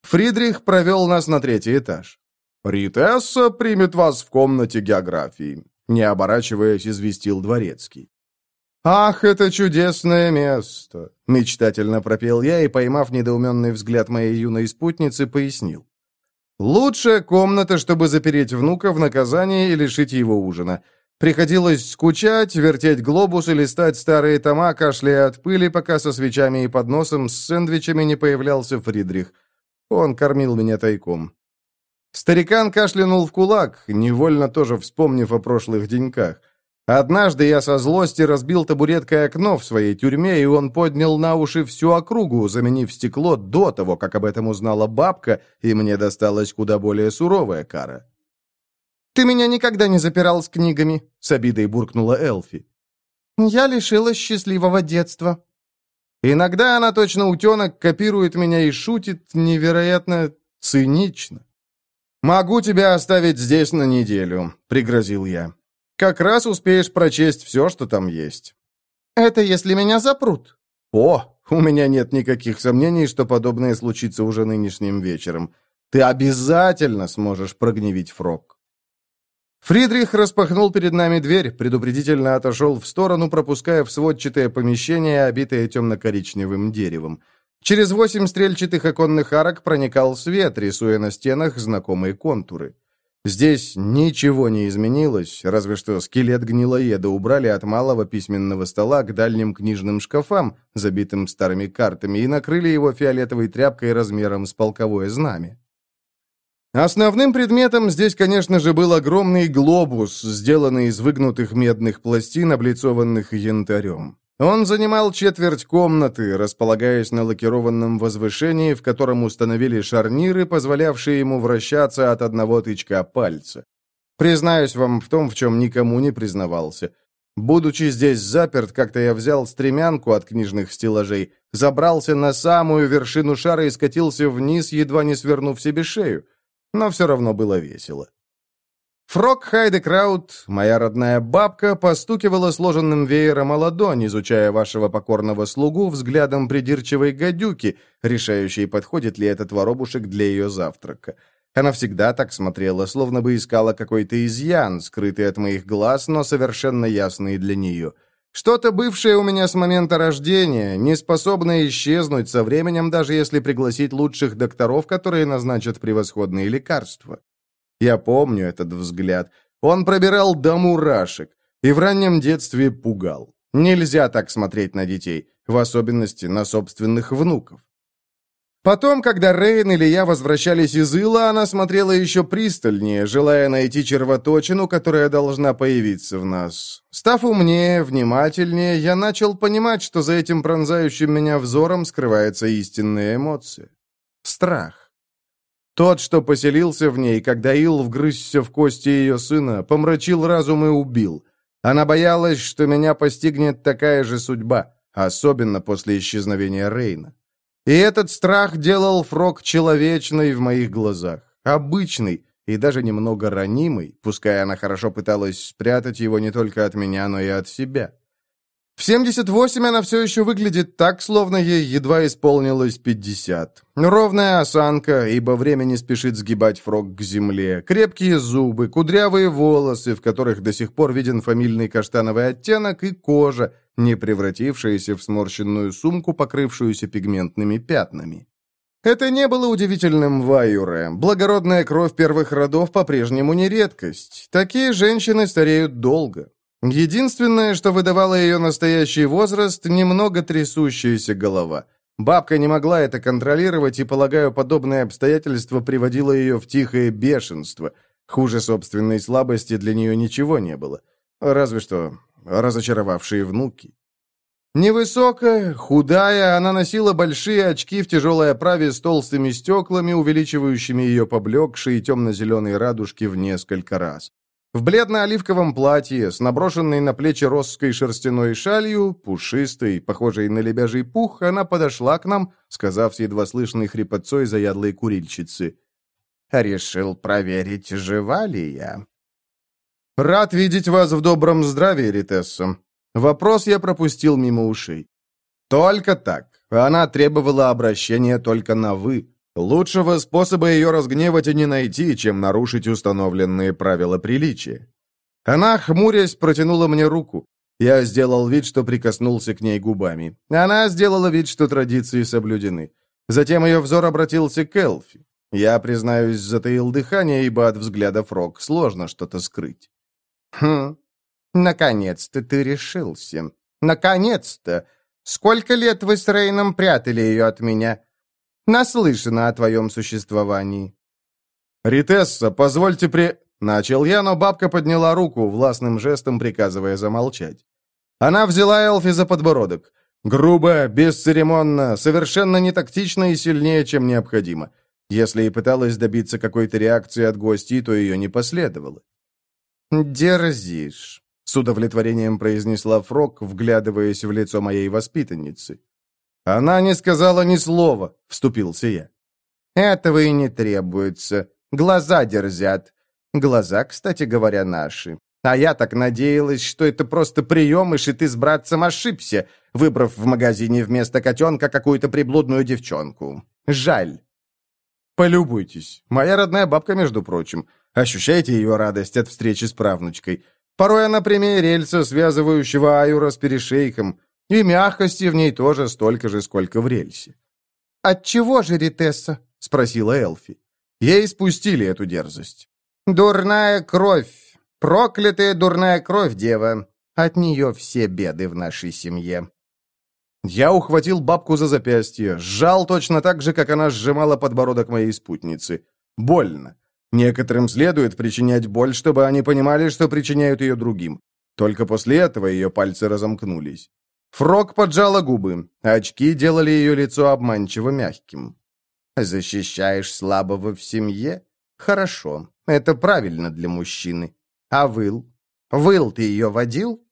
Фридрих провел нас на третий этаж. «Ритесса примет вас в комнате географии», — не оборачиваясь, известил Дворецкий. «Ах, это чудесное место!» — мечтательно пропел я и, поймав недоуменный взгляд моей юной спутницы, пояснил. «Лучшая комната, чтобы запереть внука в наказание и лишить его ужина. Приходилось скучать, вертеть глобус и листать старые тома, кашляя от пыли, пока со свечами и подносом с сэндвичами не появлялся Фридрих. Он кормил меня тайком. Старикан кашлянул в кулак, невольно тоже вспомнив о прошлых деньках — Однажды я со злости разбил табуреткой окно в своей тюрьме, и он поднял на уши всю округу, заменив стекло до того, как об этом узнала бабка, и мне досталась куда более суровая кара. «Ты меня никогда не запирал с книгами», — с обидой буркнула Элфи. «Я лишилась счастливого детства». Иногда она точно утенок копирует меня и шутит невероятно цинично. «Могу тебя оставить здесь на неделю», — пригрозил я. Как раз успеешь прочесть все, что там есть». «Это если меня запрут». «О, у меня нет никаких сомнений, что подобное случится уже нынешним вечером. Ты обязательно сможешь прогневить Фрог». Фридрих распахнул перед нами дверь, предупредительно отошел в сторону, пропуская в сводчатое помещение, обитое темно-коричневым деревом. Через восемь стрельчатых оконных арок проникал свет, рисуя на стенах знакомые контуры. Здесь ничего не изменилось, разве что скелет гнилоеда убрали от малого письменного стола к дальним книжным шкафам, забитым старыми картами, и накрыли его фиолетовой тряпкой размером с полковое знамя. Основным предметом здесь, конечно же, был огромный глобус, сделанный из выгнутых медных пластин, облицованных янтарем. Он занимал четверть комнаты, располагаясь на лакированном возвышении, в котором установили шарниры, позволявшие ему вращаться от одного тычка пальца. Признаюсь вам в том, в чем никому не признавался. Будучи здесь заперт, как-то я взял стремянку от книжных стеллажей, забрался на самую вершину шара и скатился вниз, едва не свернув себе шею. Но все равно было весело. Фрок Хайдекраут, моя родная бабка, постукивала сложенным веером о ладонь, изучая вашего покорного слугу взглядом придирчивой гадюки, решающей, подходит ли этот воробушек для ее завтрака. Она всегда так смотрела, словно бы искала какой-то изъян, скрытый от моих глаз, но совершенно ясный для нее. Что-то бывшее у меня с момента рождения, не способное исчезнуть со временем, даже если пригласить лучших докторов, которые назначат превосходные лекарства. Я помню этот взгляд. Он пробирал до мурашек и в раннем детстве пугал. Нельзя так смотреть на детей, в особенности на собственных внуков. Потом, когда Рейн или я возвращались из Ила, она смотрела еще пристальнее, желая найти червоточину, которая должна появиться в нас. Став умнее, внимательнее, я начал понимать, что за этим пронзающим меня взором скрывается истинная эмоция. Страх. Тот, что поселился в ней, когда Ил вгрызся в кости ее сына, помрачил разум и убил. Она боялась, что меня постигнет такая же судьба, особенно после исчезновения Рейна. И этот страх делал Фрог человечной в моих глазах, обычный и даже немного ранимый, пускай она хорошо пыталась спрятать его не только от меня, но и от себя. В 78 она все еще выглядит так, словно ей едва исполнилось 50. Ровная осанка, ибо время не спешит сгибать фрог к земле, крепкие зубы, кудрявые волосы, в которых до сих пор виден фамильный каштановый оттенок, и кожа, не превратившаяся в сморщенную сумку, покрывшуюся пигментными пятнами. Это не было удивительным в Айуре. Благородная кровь первых родов по-прежнему не редкость. Такие женщины стареют долго. Единственное, что выдавало ее настоящий возраст, немного трясущаяся голова. Бабка не могла это контролировать, и, полагаю, подобное обстоятельство приводило ее в тихое бешенство. Хуже собственной слабости для нее ничего не было. Разве что разочаровавшие внуки. Невысокая, худая, она носила большие очки в тяжелой оправе с толстыми стеклами, увеличивающими ее поблекшие темно-зеленые радужки в несколько раз. В бледно-оливковом платье, с наброшенной на плечи росской шерстяной шалью, пушистой, похожей на лебяжий пух, она подошла к нам, сказав с едва слышной хрипотцой заядлой курильщицы. «Решил проверить, жива ли я». «Рад видеть вас в добром здравии, Ритесса. Вопрос я пропустил мимо ушей. Только так. Она требовала обращения только на «вы». Лучшего способа ее разгневать и не найти, чем нарушить установленные правила приличия. Она, хмурясь, протянула мне руку. Я сделал вид, что прикоснулся к ней губами. Она сделала вид, что традиции соблюдены. Затем ее взор обратился к Элфи. Я, признаюсь, затаил дыхание, ибо от взгляда Фрог сложно что-то скрыть. «Хм, наконец-то ты решился. Наконец-то! Сколько лет вы с Рейном прятали ее от меня? наслышана о твоем существовании». «Ритесса, позвольте при...» Начал я, но бабка подняла руку, властным жестом приказывая замолчать. Она взяла Элфи за подбородок. Грубо, бесцеремонно, совершенно не тактично и сильнее, чем необходимо. Если и пыталась добиться какой-то реакции от гостей, то ее не последовало. «Дерзишь», — с удовлетворением произнесла Фрок, вглядываясь в лицо моей воспитанницы. «Она не сказала ни слова», — вступился я. «Этого и не требуется. Глаза дерзят. Глаза, кстати говоря, наши. А я так надеялась, что это просто приемыш, и ты с братцем ошибся, выбрав в магазине вместо котенка какую-то приблудную девчонку. Жаль». «Полюбуйтесь. Моя родная бабка, между прочим. ощущаете ее радость от встречи с правнучкой. Порой она прямее рельса, связывающего Аюра с перешейком. И мягкости в ней тоже столько же, сколько в рельсе. От чего же, Ритесса?» — спросила Элфи. Ей спустили эту дерзость. «Дурная кровь! Проклятая дурная кровь, дева! От нее все беды в нашей семье!» Я ухватил бабку за запястье, сжал точно так же, как она сжимала подбородок моей спутницы. Больно. Некоторым следует причинять боль, чтобы они понимали, что причиняют ее другим. Только после этого ее пальцы разомкнулись. Фрог поджала губы, очки делали ее лицо обманчиво мягким. «Защищаешь слабого в семье? Хорошо, это правильно для мужчины. А выл? Выл ты ее водил?»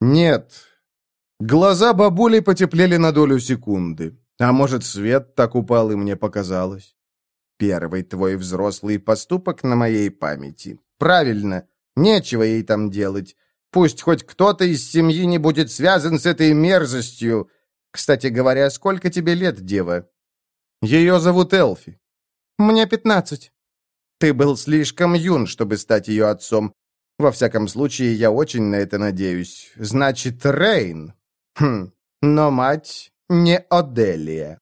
«Нет». Глаза бабули потеплели на долю секунды. А может, свет так упал, и мне показалось. Первый твой взрослый поступок на моей памяти. Правильно, нечего ей там делать. Пусть хоть кто-то из семьи не будет связан с этой мерзостью. Кстати говоря, сколько тебе лет, дева? Ее зовут Элфи. Мне пятнадцать. Ты был слишком юн, чтобы стать ее отцом. Во всяком случае, я очень на это надеюсь. Значит, Рейн. Хм, но мать не Оделия.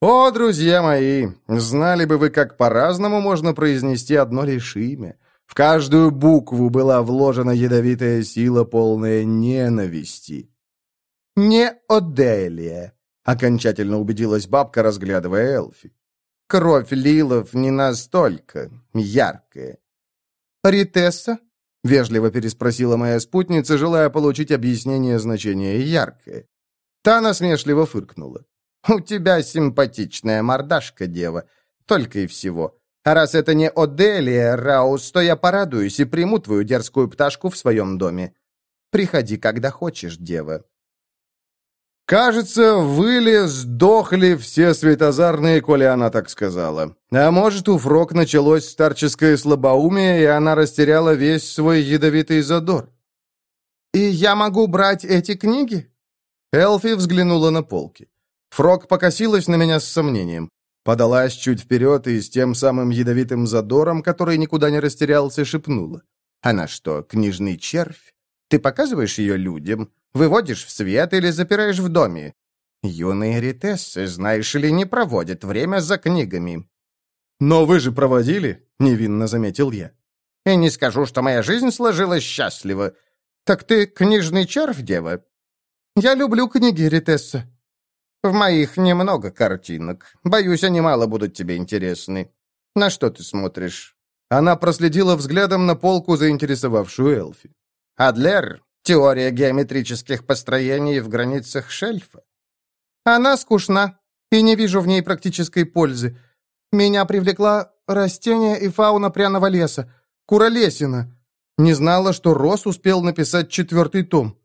О, друзья мои, знали бы вы, как по-разному можно произнести одно лишь имя. В каждую букву была вложена ядовитая сила, полная ненависти. «Не Оделия», — окончательно убедилась бабка, разглядывая Элфи. «Кровь лилов не настолько яркая». «Ритесса?» — вежливо переспросила моя спутница, желая получить объяснение значения «яркое». Та насмешливо фыркнула. «У тебя симпатичная мордашка, дева, только и всего. А раз это не Оделия, Раус, то я порадуюсь и приму твою дерзкую пташку в своем доме. Приходи, когда хочешь, дева». «Кажется, выли, сдохли все светозарные, коли она так сказала. А может, у Фрок началось старческое слабоумие, и она растеряла весь свой ядовитый задор?» «И я могу брать эти книги?» Элфи взглянула на полки. Фрок покосилась на меня с сомнением подалась чуть вперед и с тем самым ядовитым задором, который никуда не растерялся, шепнула. «Она что, книжный червь? Ты показываешь ее людям? Выводишь в свет или запираешь в доме? Юные ретессы, знаешь ли, не проводят время за книгами». «Но вы же проводили», — невинно заметил я. «И не скажу, что моя жизнь сложилась счастливо. Так ты книжный червь, дева?» «Я люблю книги, Ритесса», в моих немного картинок. Боюсь, они мало будут тебе интересны. На что ты смотришь?» Она проследила взглядом на полку, заинтересовавшую Элфи. «Адлер. Теория геометрических построений в границах шельфа». «Она скучна, и не вижу в ней практической пользы. Меня привлекла растения и фауна пряного леса. Куролесина. Не знала, что Рос успел написать четвертый том.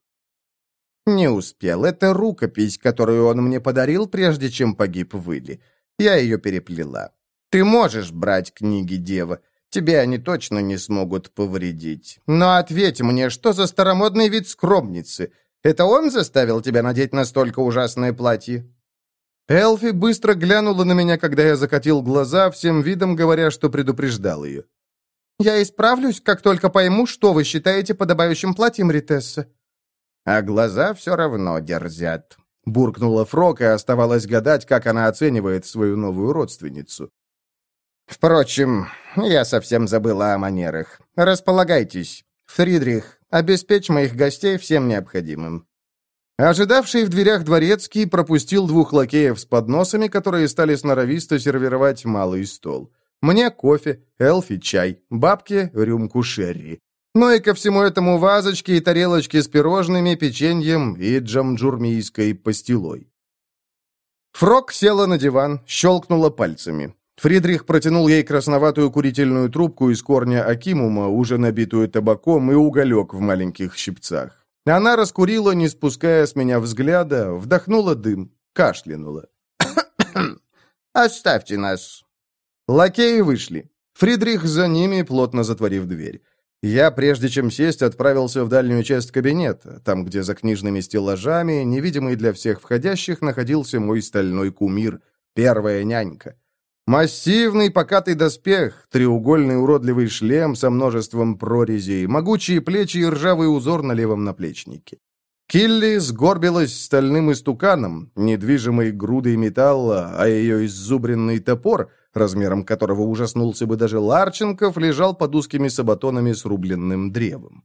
Не успел. Это рукопись, которую он мне подарил, прежде чем погиб в Иле. Я ее переплела. Ты можешь брать книги, дева. Тебе они точно не смогут повредить. Но ответь мне, что за старомодный вид скромницы? Это он заставил тебя надеть настолько ужасное платье?» Элфи быстро глянула на меня, когда я закатил глаза, всем видом говоря, что предупреждал ее. «Я исправлюсь, как только пойму, что вы считаете подобающим платьем, Ритесса», а глаза все равно дерзят». Буркнула Фрок, и оставалось гадать, как она оценивает свою новую родственницу. «Впрочем, я совсем забыла о манерах. Располагайтесь. Фридрих, обеспечь моих гостей всем необходимым». Ожидавший в дверях дворецкий пропустил двух лакеев с подносами, которые стали сноровисто сервировать малый стол. Мне кофе, Элфи чай, бабке рюмку шерри но и ко всему этому вазочки и тарелочки с пирожными, печеньем и джамджурмийской пастилой. Фрок села на диван, щелкнула пальцами. Фридрих протянул ей красноватую курительную трубку из корня акимума, уже набитую табаком, и уголек в маленьких щипцах. Она раскурила, не спуская с меня взгляда, вдохнула дым, кашлянула. <coughs> «Оставьте нас!» Лакеи вышли. Фридрих за ними, плотно затворив дверь. Я, прежде чем сесть, отправился в дальнюю часть кабинета, там, где за книжными стеллажами, невидимый для всех входящих, находился мой стальной кумир, первая нянька. Массивный покатый доспех, треугольный уродливый шлем со множеством прорезей, могучие плечи и ржавый узор на левом наплечнике. Килли сгорбилась стальным истуканом, недвижимой грудой металла, а ее иззубренный топор, размером которого ужаснулся бы даже Ларченков, лежал под узкими сабатонами с рубленным древом.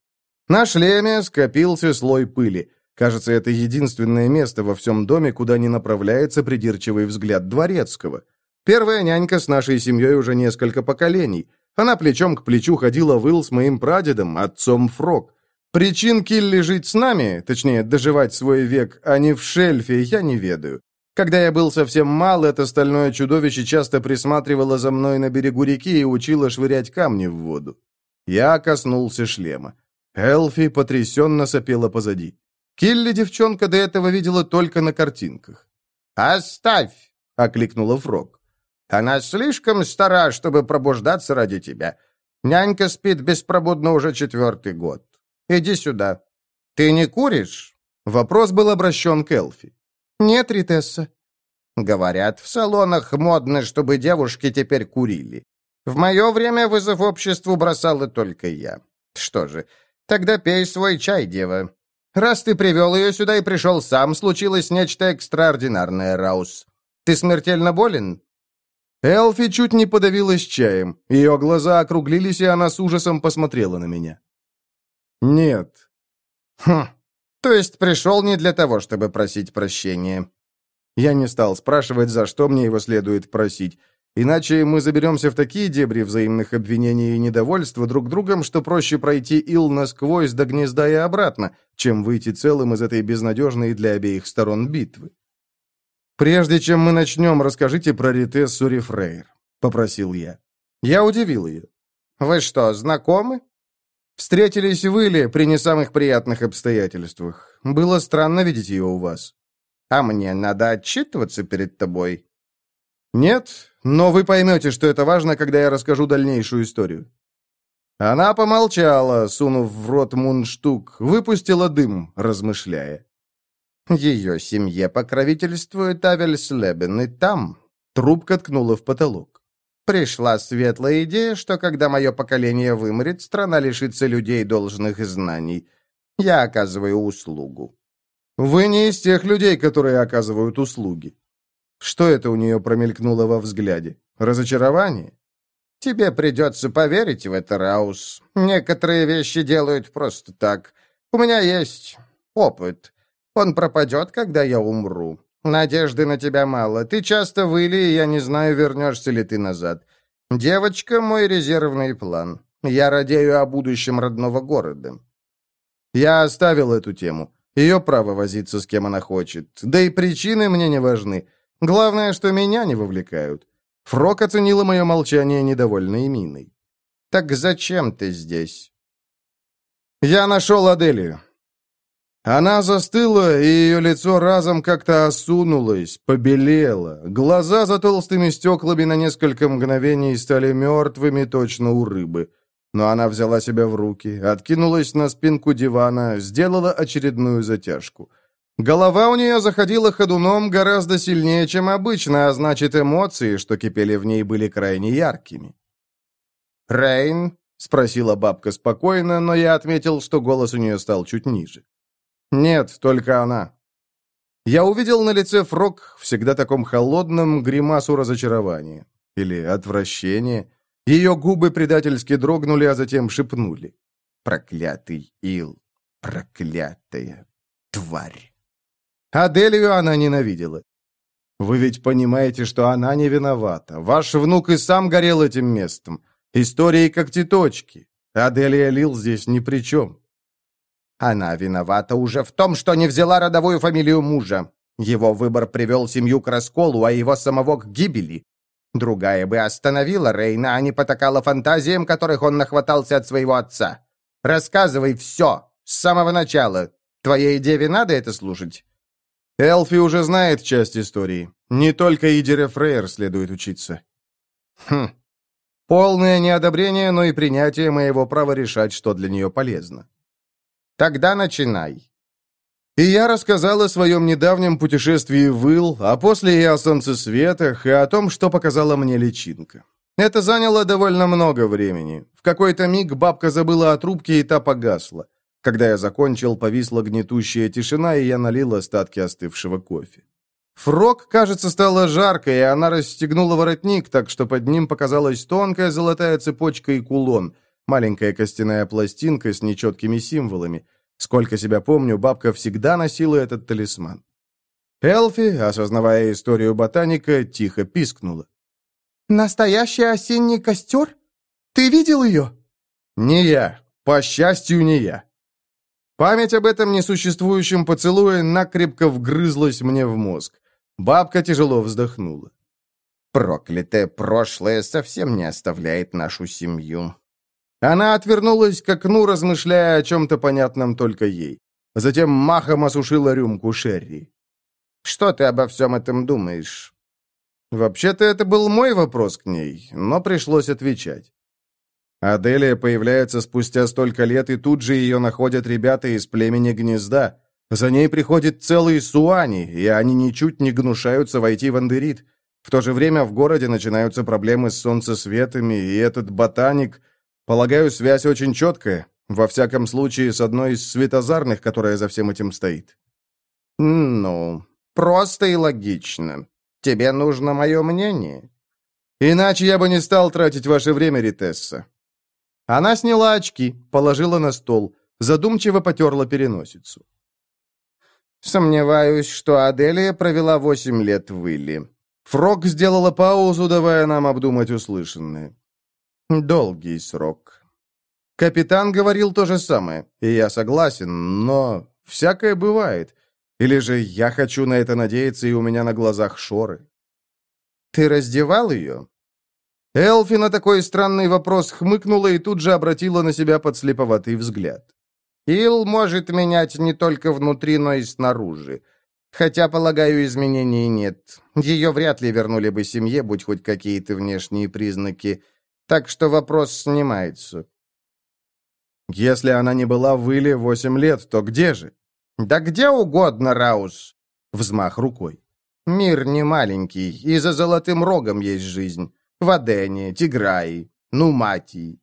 На шлеме скопился слой пыли. Кажется, это единственное место во всем доме, куда не направляется придирчивый взгляд дворецкого. Первая нянька с нашей семьей уже несколько поколений. Она плечом к плечу ходила выл с моим прадедом, отцом Фрог. Причин Килли жить с нами, точнее, доживать свой век, а не в шельфе, я не ведаю. Когда я был совсем мал, это стальное чудовище часто присматривало за мной на берегу реки и учило швырять камни в воду. Я коснулся шлема. Элфи потрясенно сопела позади. Килли девчонка до этого видела только на картинках. «Оставь!» — окликнула Фрог. «Она слишком стара, чтобы пробуждаться ради тебя. Нянька спит беспробудно уже четвертый год. Иди сюда. Ты не куришь? Вопрос был обращен к Элфи. Нет, Ритесса. Говорят, в салонах модно, чтобы девушки теперь курили. В мое время вызов обществу бросала только я. Что же, тогда пей свой чай, дева. Раз ты привел ее сюда и пришел сам, случилось нечто экстраординарное, Раус. Ты смертельно болен?» Элфи чуть не подавилась чаем. Ее глаза округлились, и она с ужасом посмотрела на меня. «Нет». «Хм, то есть пришел не для того, чтобы просить прощения». Я не стал спрашивать, за что мне его следует просить. Иначе мы заберемся в такие дебри взаимных обвинений и недовольства друг другом, что проще пройти ил насквозь до гнезда и обратно, чем выйти целым из этой безнадежной для обеих сторон битвы. «Прежде чем мы начнем, расскажите про Ритессу Рифрейр», — попросил я. Я удивил ее. «Вы что, знакомы?» Встретились вы ли при не самых приятных обстоятельствах? Было странно видеть ее у вас. А мне надо отчитываться перед тобой. Нет, но вы поймете, что это важно, когда я расскажу дальнейшую историю. Она помолчала, сунув в рот мунштук, выпустила дым, размышляя. Ее семье покровительствует Авель Слебен, и там трубка ткнула в потолок. Пришла светлая идея, что когда мое поколение вымрет, страна лишится людей должных знаний. Я оказываю услугу». «Вы не из тех людей, которые оказывают услуги». Что это у нее промелькнуло во взгляде? Разочарование? «Тебе придется поверить в это, Раус. Некоторые вещи делают просто так. У меня есть опыт. Он пропадет, когда я умру. Надежды на тебя мало. Ты часто выли, и я не знаю, вернешься ли ты назад. Девочка — мой резервный план. Я радею о будущем родного города. Я оставил эту тему. Ее право возиться с кем она хочет. Да и причины мне не важны. Главное, что меня не вовлекают. Фрок оценила мое молчание недовольной миной. «Так зачем ты здесь?» «Я нашел Аделию. Она застыла, и ее лицо разом как-то осунулось, побелело. Глаза за толстыми стеклами на несколько мгновений стали мертвыми точно у рыбы. Но она взяла себя в руки, откинулась на спинку дивана, сделала очередную затяжку. Голова у нее заходила ходуном гораздо сильнее, чем обычно, а значит, эмоции, что кипели в ней, были крайне яркими. «Рейн?» — спросила бабка спокойно, но я отметил, что голос у нее стал чуть ниже. Нет, только она. Я увидел на лице Фрок, всегда таком холодном, гримасу разочарования. Или отвращения. Ее губы предательски дрогнули, а затем шепнули. Проклятый Ил. Проклятая тварь. Аделию она ненавидела. Вы ведь понимаете, что она не виновата. Ваш внук и сам горел этим местом. Истории как теточки. Аделия Лил здесь ни при чем. Она виновата уже в том, что не взяла родовую фамилию мужа. Его выбор привел семью к расколу, а его самого к гибели. Другая бы остановила Рейна, а не потакала фантазиям, которых он нахватался от своего отца. Рассказывай все, с самого начала. Твоей деве надо это слушать?» «Элфи уже знает часть истории. Не только Идере Фрейер следует учиться». «Хм. Полное неодобрение, но и принятие моего права решать, что для нее полезно. Тогда начинай». И я рассказал о своем недавнем путешествии в Ил, а после и о солнцесветах, и о том, что показала мне личинка. Это заняло довольно много времени. В какой-то миг бабка забыла о трубке, и та погасла. Когда я закончил, повисла гнетущая тишина, и я налил остатки остывшего кофе. Фрок, кажется, стало жарко, и она расстегнула воротник, так что под ним показалась тонкая золотая цепочка и кулон, Маленькая костяная пластинка с нечеткими символами. Сколько себя помню, бабка всегда носила этот талисман. Элфи, осознавая историю ботаника, тихо пискнула. «Настоящий осенний костер? Ты видел ее?» «Не я. По счастью, не я». Память об этом несуществующем поцелуе накрепко вгрызлась мне в мозг. Бабка тяжело вздохнула. «Проклятое прошлое совсем не оставляет нашу семью», она отвернулась к окну, размышляя о чем-то понятном только ей. Затем махом осушила рюмку Шерри. «Что ты обо всем этом думаешь?» Вообще-то это был мой вопрос к ней, но пришлось отвечать. Аделия появляется спустя столько лет, и тут же ее находят ребята из племени Гнезда. За ней приходит целый Суани, и они ничуть не гнушаются войти в Андерит. В то же время в городе начинаются проблемы с солнцесветами, и этот ботаник Полагаю, связь очень четкая. Во всяком случае, с одной из светозарных, которая за всем этим стоит. Ну, просто и логично. Тебе нужно мое мнение. Иначе я бы не стал тратить ваше время, Ритесса. Она сняла очки, положила на стол, задумчиво потерла переносицу. Сомневаюсь, что Аделия провела восемь лет в Илли. Фрог сделала паузу, давая нам обдумать услышанное. Долгий срок. Капитан говорил то же самое, и я согласен, но всякое бывает. Или же я хочу на это надеяться, и у меня на глазах шоры. Ты раздевал ее? Элфи на такой странный вопрос хмыкнула и тут же обратила на себя подслеповатый взгляд. Ил может менять не только внутри, но и снаружи. Хотя, полагаю, изменений нет. Ее вряд ли вернули бы семье, будь хоть какие-то внешние признаки. Так что вопрос снимается. Если она не была в Иле восемь лет, то где же? Да где угодно, Раус. Взмах рукой. Мир не маленький, и за золотым рогом есть жизнь. В Адене, Тиграи, Нуматии.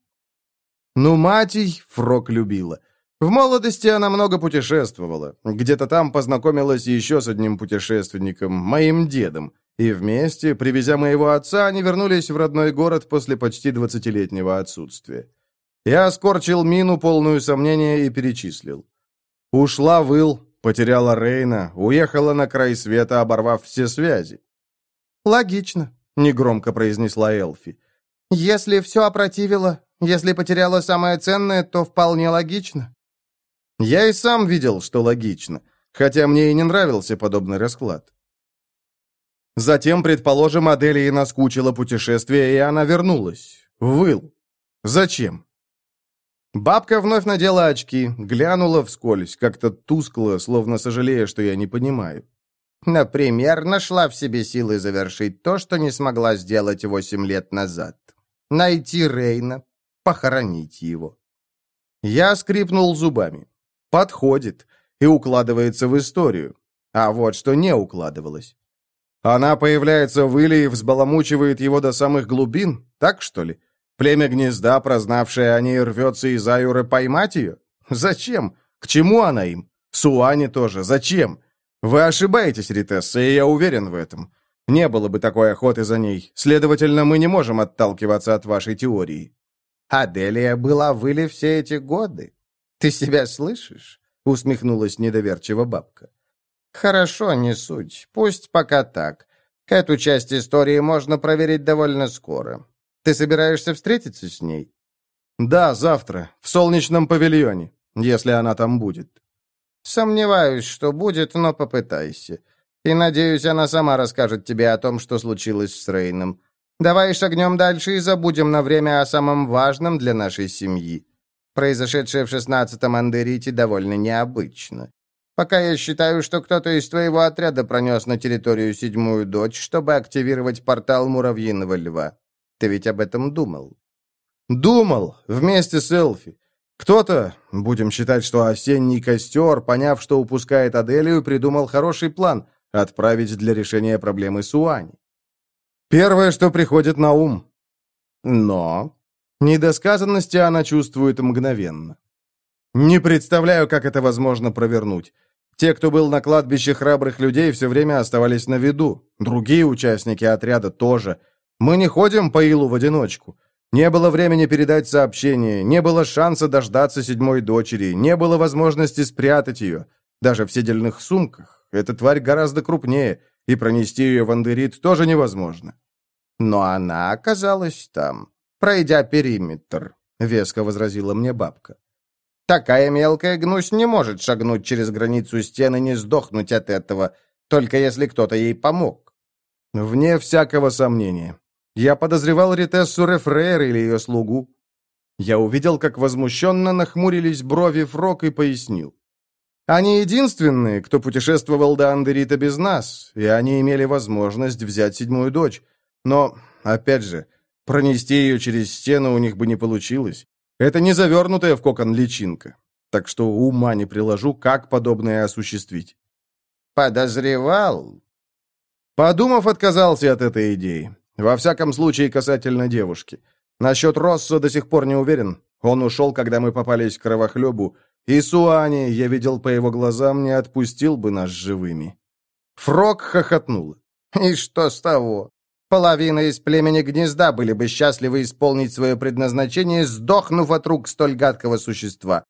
Нуматий Фрок любила. В молодости она много путешествовала. Где-то там познакомилась еще с одним путешественником, моим дедом. И вместе, привезя моего отца, они вернулись в родной город после почти двадцатилетнего отсутствия. Я скорчил мину, полную сомнения, и перечислил. Ушла Выл, потеряла Рейна, уехала на край света, оборвав все связи. «Логично», — негромко произнесла Элфи. «Если все опротивило, если потеряла самое ценное, то вполне логично». Я и сам видел, что логично, хотя мне и не нравился подобный расклад. Затем, предположим, Адели и наскучило путешествие, и она вернулась. Выл. Зачем? Бабка вновь надела очки, глянула вскользь, как-то тускло, словно сожалея, что я не понимаю. Например, нашла в себе силы завершить то, что не смогла сделать восемь лет назад. Найти Рейна, похоронить его. Я скрипнул зубами. Подходит и укладывается в историю. А вот что не укладывалось. Она появляется в Илии и взбаламучивает его до самых глубин, так что ли? Племя гнезда, прознавшее о ней, рвется из Аюры поймать ее? Зачем? К чему она им? Суане тоже. Зачем? Вы ошибаетесь, Ритесса, и я уверен в этом. Не было бы такой охоты за ней. Следовательно, мы не можем отталкиваться от вашей теории. Аделия была в Иле все эти годы. Ты себя слышишь? Усмехнулась недоверчиво бабка. Хорошо, не суть. Пусть пока так. Эту часть истории можно проверить довольно скоро. Ты собираешься встретиться с ней? Да, завтра, в солнечном павильоне, если она там будет. Сомневаюсь, что будет, но попытайся. И надеюсь, она сама расскажет тебе о том, что случилось с Рейном. Давай шагнем дальше и забудем на время о самом важном для нашей семьи. Произошедшее в шестнадцатом Андерите довольно необычно. Пока я считаю, что кто-то из твоего отряда пронес на территорию седьмую дочь, чтобы активировать портал Муравьиного Льва. Ты ведь об этом думал?» «Думал! Вместе с Элфи. Кто-то, будем считать, что осенний костер, поняв, что упускает Аделию, придумал хороший план — отправить для решения проблемы Суани. Первое, что приходит на ум. Но недосказанности она чувствует мгновенно. Не представляю, как это возможно провернуть. Те, кто был на кладбище храбрых людей, все время оставались на виду. Другие участники отряда тоже. Мы не ходим по Илу в одиночку. Не было времени передать сообщение, не было шанса дождаться седьмой дочери, не было возможности спрятать ее. Даже в седельных сумках. Эта тварь гораздо крупнее, и пронести ее в Андерит тоже невозможно. Но она оказалась там, пройдя периметр, — веско возразила мне бабка. Такая мелкая гнусь не может шагнуть через границу стены и не сдохнуть от этого, только если кто-то ей помог. Вне всякого сомнения. Я подозревал Ритессу Рефрейр или ее слугу. Я увидел, как возмущенно нахмурились брови Фрок и пояснил. Они единственные, кто путешествовал до Андерита без нас, и они имели возможность взять седьмую дочь. Но, опять же, пронести ее через стену у них бы не получилось. Это не завернутая в кокон личинка. Так что ума не приложу, как подобное осуществить. Подозревал? Подумав, отказался от этой идеи. Во всяком случае, касательно девушки. Насчет Росса до сих пор не уверен. Он ушел, когда мы попались к кровохлебу, и Суани, я видел по его глазам, не отпустил бы нас живыми. Фрог хохотнул. «И что с того? Половина из племени гнезда были бы счастливы исполнить свое предназначение, сдохнув от рук столь гадкого существа.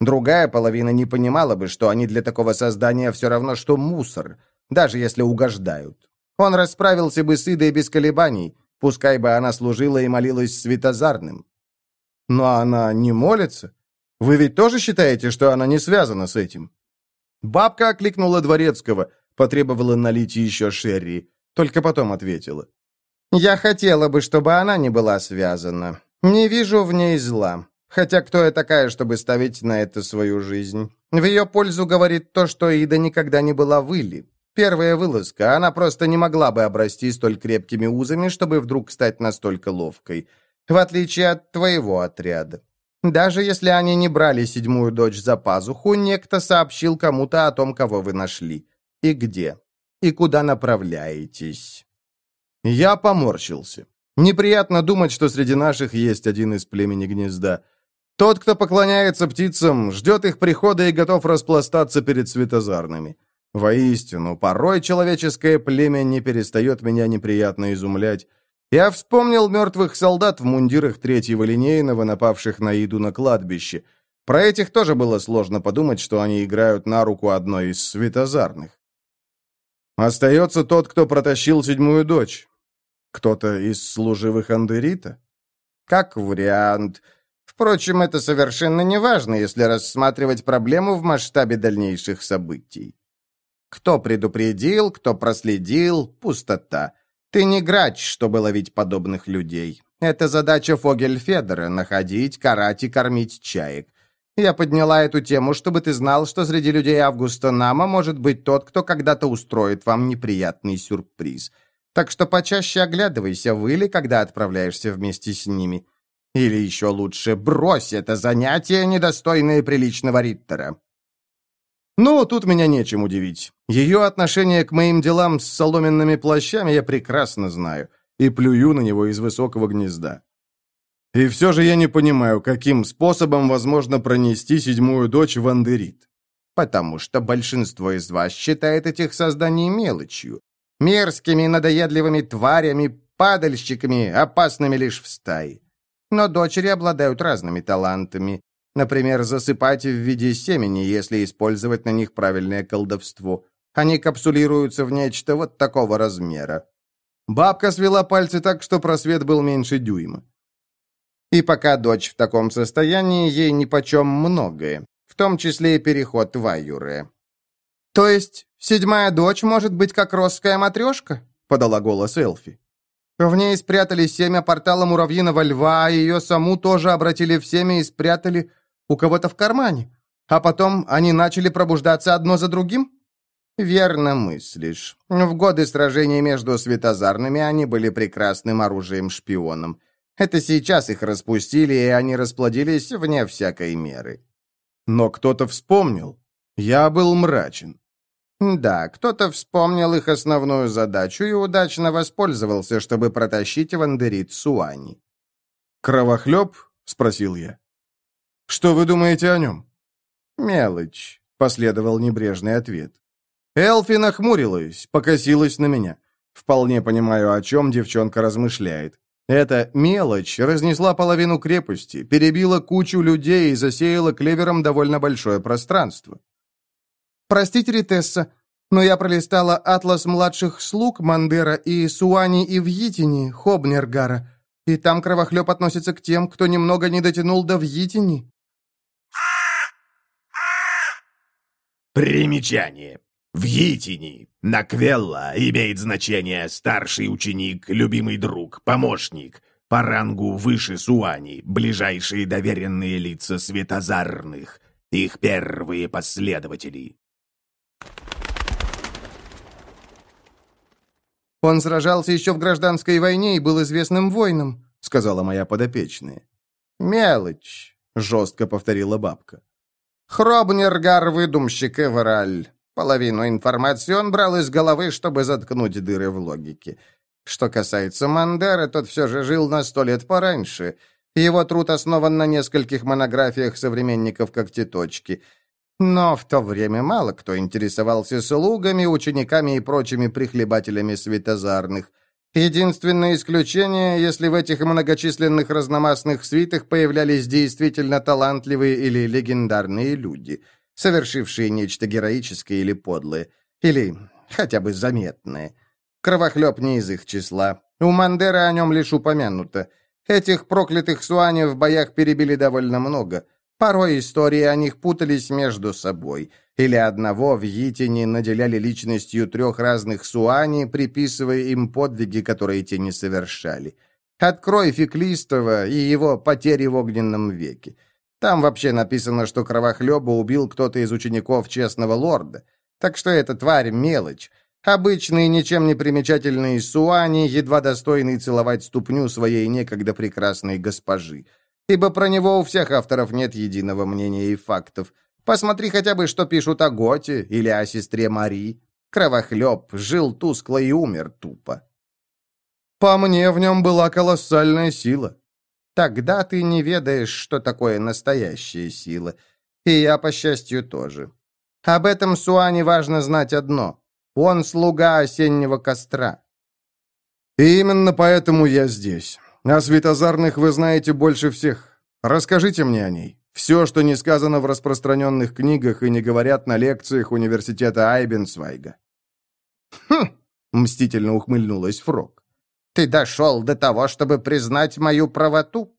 Другая половина не понимала бы, что они для такого создания все равно, что мусор, даже если угождают. Он расправился бы с Идой без колебаний, пускай бы она служила и молилась светозарным. Но она не молится. Вы ведь тоже считаете, что она не связана с этим? Бабка окликнула Дворецкого, потребовала налить еще Шерри, только потом ответила. Я хотела бы, чтобы она не была связана. Не вижу в ней зла. Хотя кто я такая, чтобы ставить на это свою жизнь? В ее пользу говорит то, что Ида никогда не была выли. Первая вылазка. Она просто не могла бы обрасти столь крепкими узами, чтобы вдруг стать настолько ловкой. В отличие от твоего отряда. Даже если они не брали седьмую дочь за пазуху, некто сообщил кому-то о том, кого вы нашли. И где. И куда направляетесь. Я поморщился. Неприятно думать, что среди наших есть один из племени гнезда. Тот, кто поклоняется птицам, ждет их прихода и готов распластаться перед светозарными. Воистину, порой человеческое племя не перестает меня неприятно изумлять. Я вспомнил мертвых солдат в мундирах третьего линейного, напавших на еду на кладбище. Про этих тоже было сложно подумать, что они играют на руку одной из светозарных. Остается тот, кто протащил седьмую дочь. Кто-то из служивых Андерита? Как вариант. Впрочем, это совершенно неважно, если рассматривать проблему в масштабе дальнейших событий. Кто предупредил, кто проследил, пустота. Ты не грач, чтобы ловить подобных людей. Это задача Фогельфедера — находить, карать и кормить чаек. Я подняла эту тему, чтобы ты знал, что среди людей Августа Нама может быть тот, кто когда-то устроит вам неприятный сюрприз — так что почаще оглядывайся вы или когда отправляешься вместе с ними. Или еще лучше, брось это занятие, недостойное приличного Риттера. Ну, тут меня нечем удивить. Ее отношение к моим делам с соломенными плащами я прекрасно знаю и плюю на него из высокого гнезда. И все же я не понимаю, каким способом возможно пронести седьмую дочь в Андерит. Потому что большинство из вас считает этих созданий мелочью, мерзкими надоедливыми тварями, падальщиками, опасными лишь в стае. Но дочери обладают разными талантами. Например, засыпать в виде семени, если использовать на них правильное колдовство. Они капсулируются в нечто вот такого размера. Бабка свела пальцы так, что просвет был меньше дюйма. И пока дочь в таком состоянии, ей нипочем многое, в том числе и переход в Аюре. То есть седьмая дочь может быть как росская матрешка? Подала голос Элфи. В ней спрятали семя портала муравьиного льва, ее саму тоже обратили в семя и спрятали у кого-то в кармане. А потом они начали пробуждаться одно за другим? Верно мыслишь. В годы сражений между светозарными они были прекрасным оружием-шпионом. Это сейчас их распустили, и они расплодились вне всякой меры. Но кто-то вспомнил. Я был мрачен. Да, кто-то вспомнил их основную задачу и удачно воспользовался, чтобы протащить вандерит Суани. «Кровохлеб?» — спросил я. «Что вы думаете о нем?» «Мелочь», — последовал небрежный ответ. Элфи нахмурилась, покосилась на меня. Вполне понимаю, о чем девчонка размышляет. Эта мелочь разнесла половину крепости, перебила кучу людей и засеяла клевером довольно большое пространство. Простите, Ритесса, но я пролистала атлас младших слуг Мандера и Суани и Вьитини, Хобнергара, и там кровохлеб относится к тем, кто немного не дотянул до Вьитини». Примечание. В Йитини, Наквелла, имеет значение старший ученик, любимый друг, помощник, по рангу выше Суани, ближайшие доверенные лица светозарных, их первые последователи. Он сражался еще в гражданской войне и был известным воином», — сказала моя подопечная. «Мелочь», — жестко повторила бабка. «Хробнергар — выдумщик и враль. Половину информации он брал из головы, чтобы заткнуть дыры в логике. Что касается Мандера, тот все же жил на сто лет пораньше. Его труд основан на нескольких монографиях современников когтеточки. точки. Но в то время мало кто интересовался слугами, учениками и прочими прихлебателями светозарных. Единственное исключение, если в этих многочисленных разномастных свитах появлялись действительно талантливые или легендарные люди, совершившие нечто героическое или подлое, или хотя бы заметное. Кровохлеб не из их числа. У Мандера о нем лишь упомянуто. Этих проклятых суани в боях перебили довольно много – Порой истории о них путались между собой, или одного в Йитине наделяли личностью трех разных суани, приписывая им подвиги, которые те не совершали. Открой Феклистова и его потери в огненном веке. Там вообще написано, что Кровохлеба убил кто-то из учеников Честного Лорда. Так что эта тварь мелочь. Обычные, ничем не примечательные Суани, едва достойные целовать ступню своей некогда прекрасной госпожи ибо про него у всех авторов нет единого мнения и фактов. Посмотри хотя бы, что пишут о Готе или о сестре Мари. Кровохлеб жил тускло и умер тупо. По мне, в нем была колоссальная сила. Тогда ты не ведаешь, что такое настоящая сила. И я, по счастью, тоже. Об этом Суане важно знать одно. Он слуга осеннего костра. И именно поэтому я здесь. А светозарных вы знаете больше всех. Расскажите мне о ней. Все, что не сказано в распространенных книгах и не говорят на лекциях университета Айбенсвайга». «Хм!» — мстительно ухмыльнулась Фрог. «Ты дошел до того, чтобы признать мою правоту?»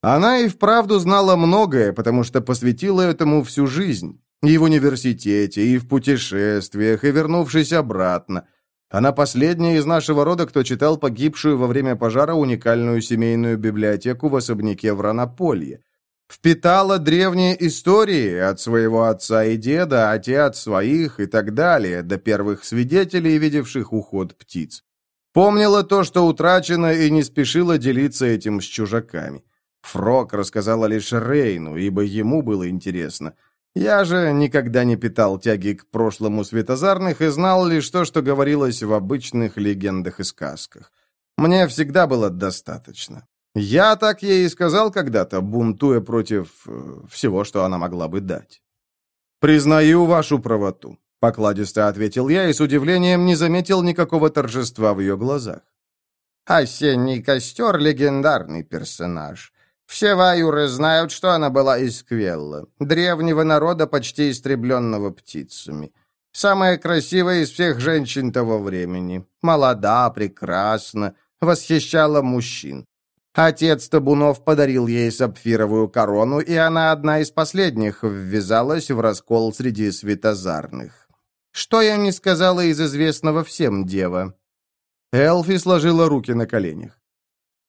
Она и вправду знала многое, потому что посвятила этому всю жизнь. И в университете, и в путешествиях, и вернувшись обратно. Она последняя из нашего рода, кто читал погибшую во время пожара уникальную семейную библиотеку в особняке в Ранополье. Впитала древние истории от своего отца и деда, а те от своих и так далее, до первых свидетелей, видевших уход птиц. Помнила то, что утрачено, и не спешила делиться этим с чужаками. Фрок рассказала лишь Рейну, ибо ему было интересно – я же никогда не питал тяги к прошлому светозарных и знал лишь то, что говорилось в обычных легендах и сказках. Мне всегда было достаточно. Я так ей и сказал когда-то, бунтуя против э, всего, что она могла бы дать. «Признаю вашу правоту», — покладисто ответил я и с удивлением не заметил никакого торжества в ее глазах. «Осенний костер — легендарный персонаж. Все ваюры знают, что она была из Квелла, древнего народа, почти истребленного птицами. Самая красивая из всех женщин того времени. Молода, прекрасна, восхищала мужчин. Отец Табунов подарил ей сапфировую корону, и она одна из последних ввязалась в раскол среди светозарных. Что я не сказала из известного всем дева? Элфи сложила руки на коленях.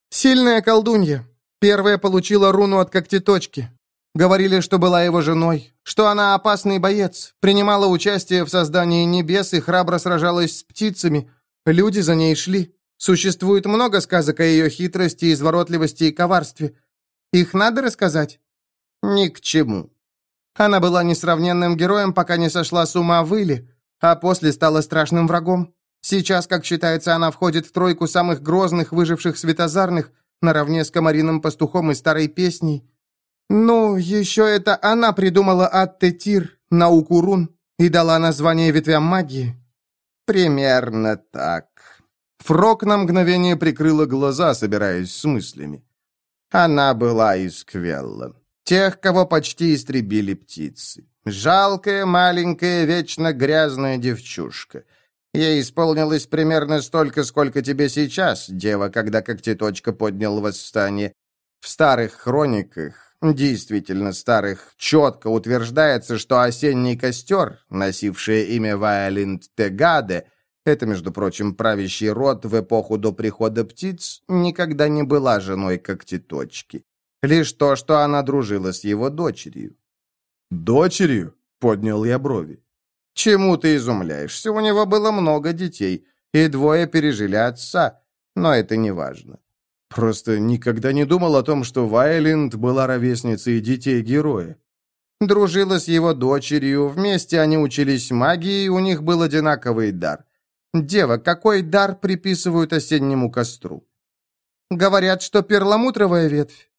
«Сильная колдунья. Первая получила руну от когтеточки. Говорили, что была его женой, что она опасный боец, принимала участие в создании небес и храбро сражалась с птицами. Люди за ней шли. Существует много сказок о ее хитрости, изворотливости и коварстве. Их надо рассказать? Ни к чему. Она была несравненным героем, пока не сошла с ума выли, а после стала страшным врагом. Сейчас, как считается, она входит в тройку самых грозных выживших светозарных, наравне с комариным пастухом и старой песней. Ну, еще это она придумала Аттетир, науку рун, и дала название ветвям магии. Примерно так. Фрок на мгновение прикрыла глаза, собираясь с мыслями. Она была из Квелла. Тех, кого почти истребили птицы. Жалкая, маленькая, вечно грязная девчушка — Ей исполнилось примерно столько, сколько тебе сейчас, дева, когда когтеточка поднял восстание. В старых хрониках, действительно старых, четко утверждается, что осенний костер, носивший имя Вайолинд Тегаде, это, между прочим, правящий род в эпоху до прихода птиц, никогда не была женой когтеточки. Лишь то, что она дружила с его дочерью. «Дочерью?» — поднял я брови. Чему ты изумляешься? У него было много детей, и двое пережили отца, но это не важно. Просто никогда не думал о том, что Вайленд была ровесницей детей героя. Дружила с его дочерью, вместе они учились магии, у них был одинаковый дар. Дева, какой дар приписывают осеннему костру? Говорят, что перламутровая ветвь?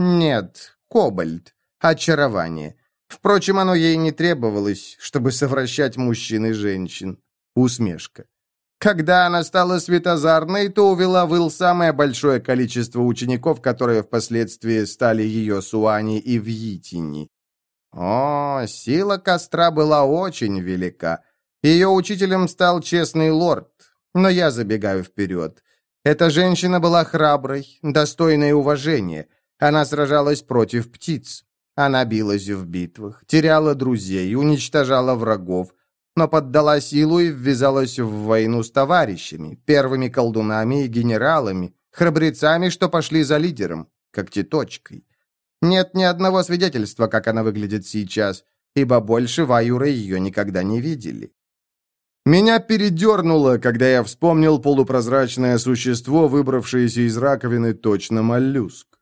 Нет, кобальт, очарование. Впрочем, оно ей не требовалось, чтобы совращать мужчин и женщин. Усмешка. Когда она стала светозарной, то увела выл самое большое количество учеников, которые впоследствии стали ее Суани и Вьитини. О, сила костра была очень велика. Ее учителем стал честный лорд, но я забегаю вперед. Эта женщина была храброй, достойной уважения. Она сражалась против птиц. Она билась в битвах, теряла друзей, уничтожала врагов, но поддала силу и ввязалась в войну с товарищами, первыми колдунами и генералами, храбрецами, что пошли за лидером, как теточкой. Нет ни одного свидетельства, как она выглядит сейчас, ибо больше Ваюра ее никогда не видели. Меня передернуло, когда я вспомнил полупрозрачное существо, выбравшееся из раковины точно моллюск.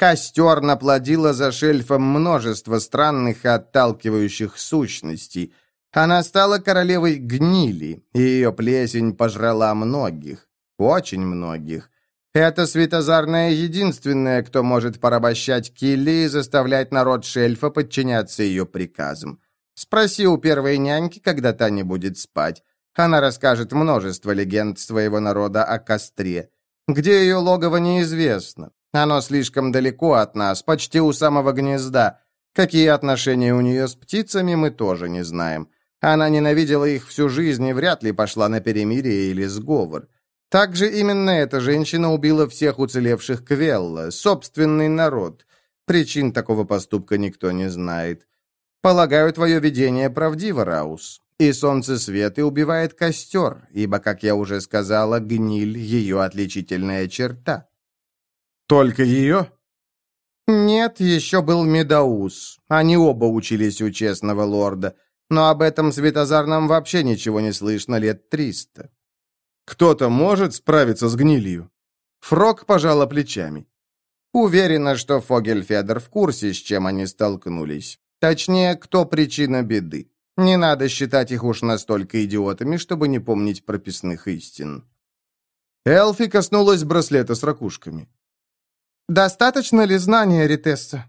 Костер наплодило за шельфом множество странных и отталкивающих сущностей. Она стала королевой гнили, и ее плесень пожрала многих, очень многих. Это Светозарная единственная, кто может порабощать Килли и заставлять народ шельфа подчиняться ее приказам. Спроси у первой няньки, когда та не будет спать. Она расскажет множество легенд своего народа о костре. Где ее логово, неизвестно. Оно слишком далеко от нас, почти у самого гнезда. Какие отношения у нее с птицами, мы тоже не знаем. Она ненавидела их всю жизнь и вряд ли пошла на перемирие или сговор. Также именно эта женщина убила всех уцелевших Квелла, собственный народ. Причин такого поступка никто не знает. Полагаю, твое видение правдиво, Раус. И солнце свет и убивает костер, ибо, как я уже сказала, гниль — ее отличительная черта. «Только ее?» «Нет, еще был Медаус. Они оба учились у честного лорда. Но об этом Светозар нам вообще ничего не слышно лет триста». «Кто-то может справиться с гнилью?» Фрог пожала плечами. Уверена, что Фогельфедер в курсе, с чем они столкнулись. Точнее, кто причина беды. Не надо считать их уж настолько идиотами, чтобы не помнить прописных истин. Элфи коснулась браслета с ракушками. Достаточно ли знания, Ритесса?»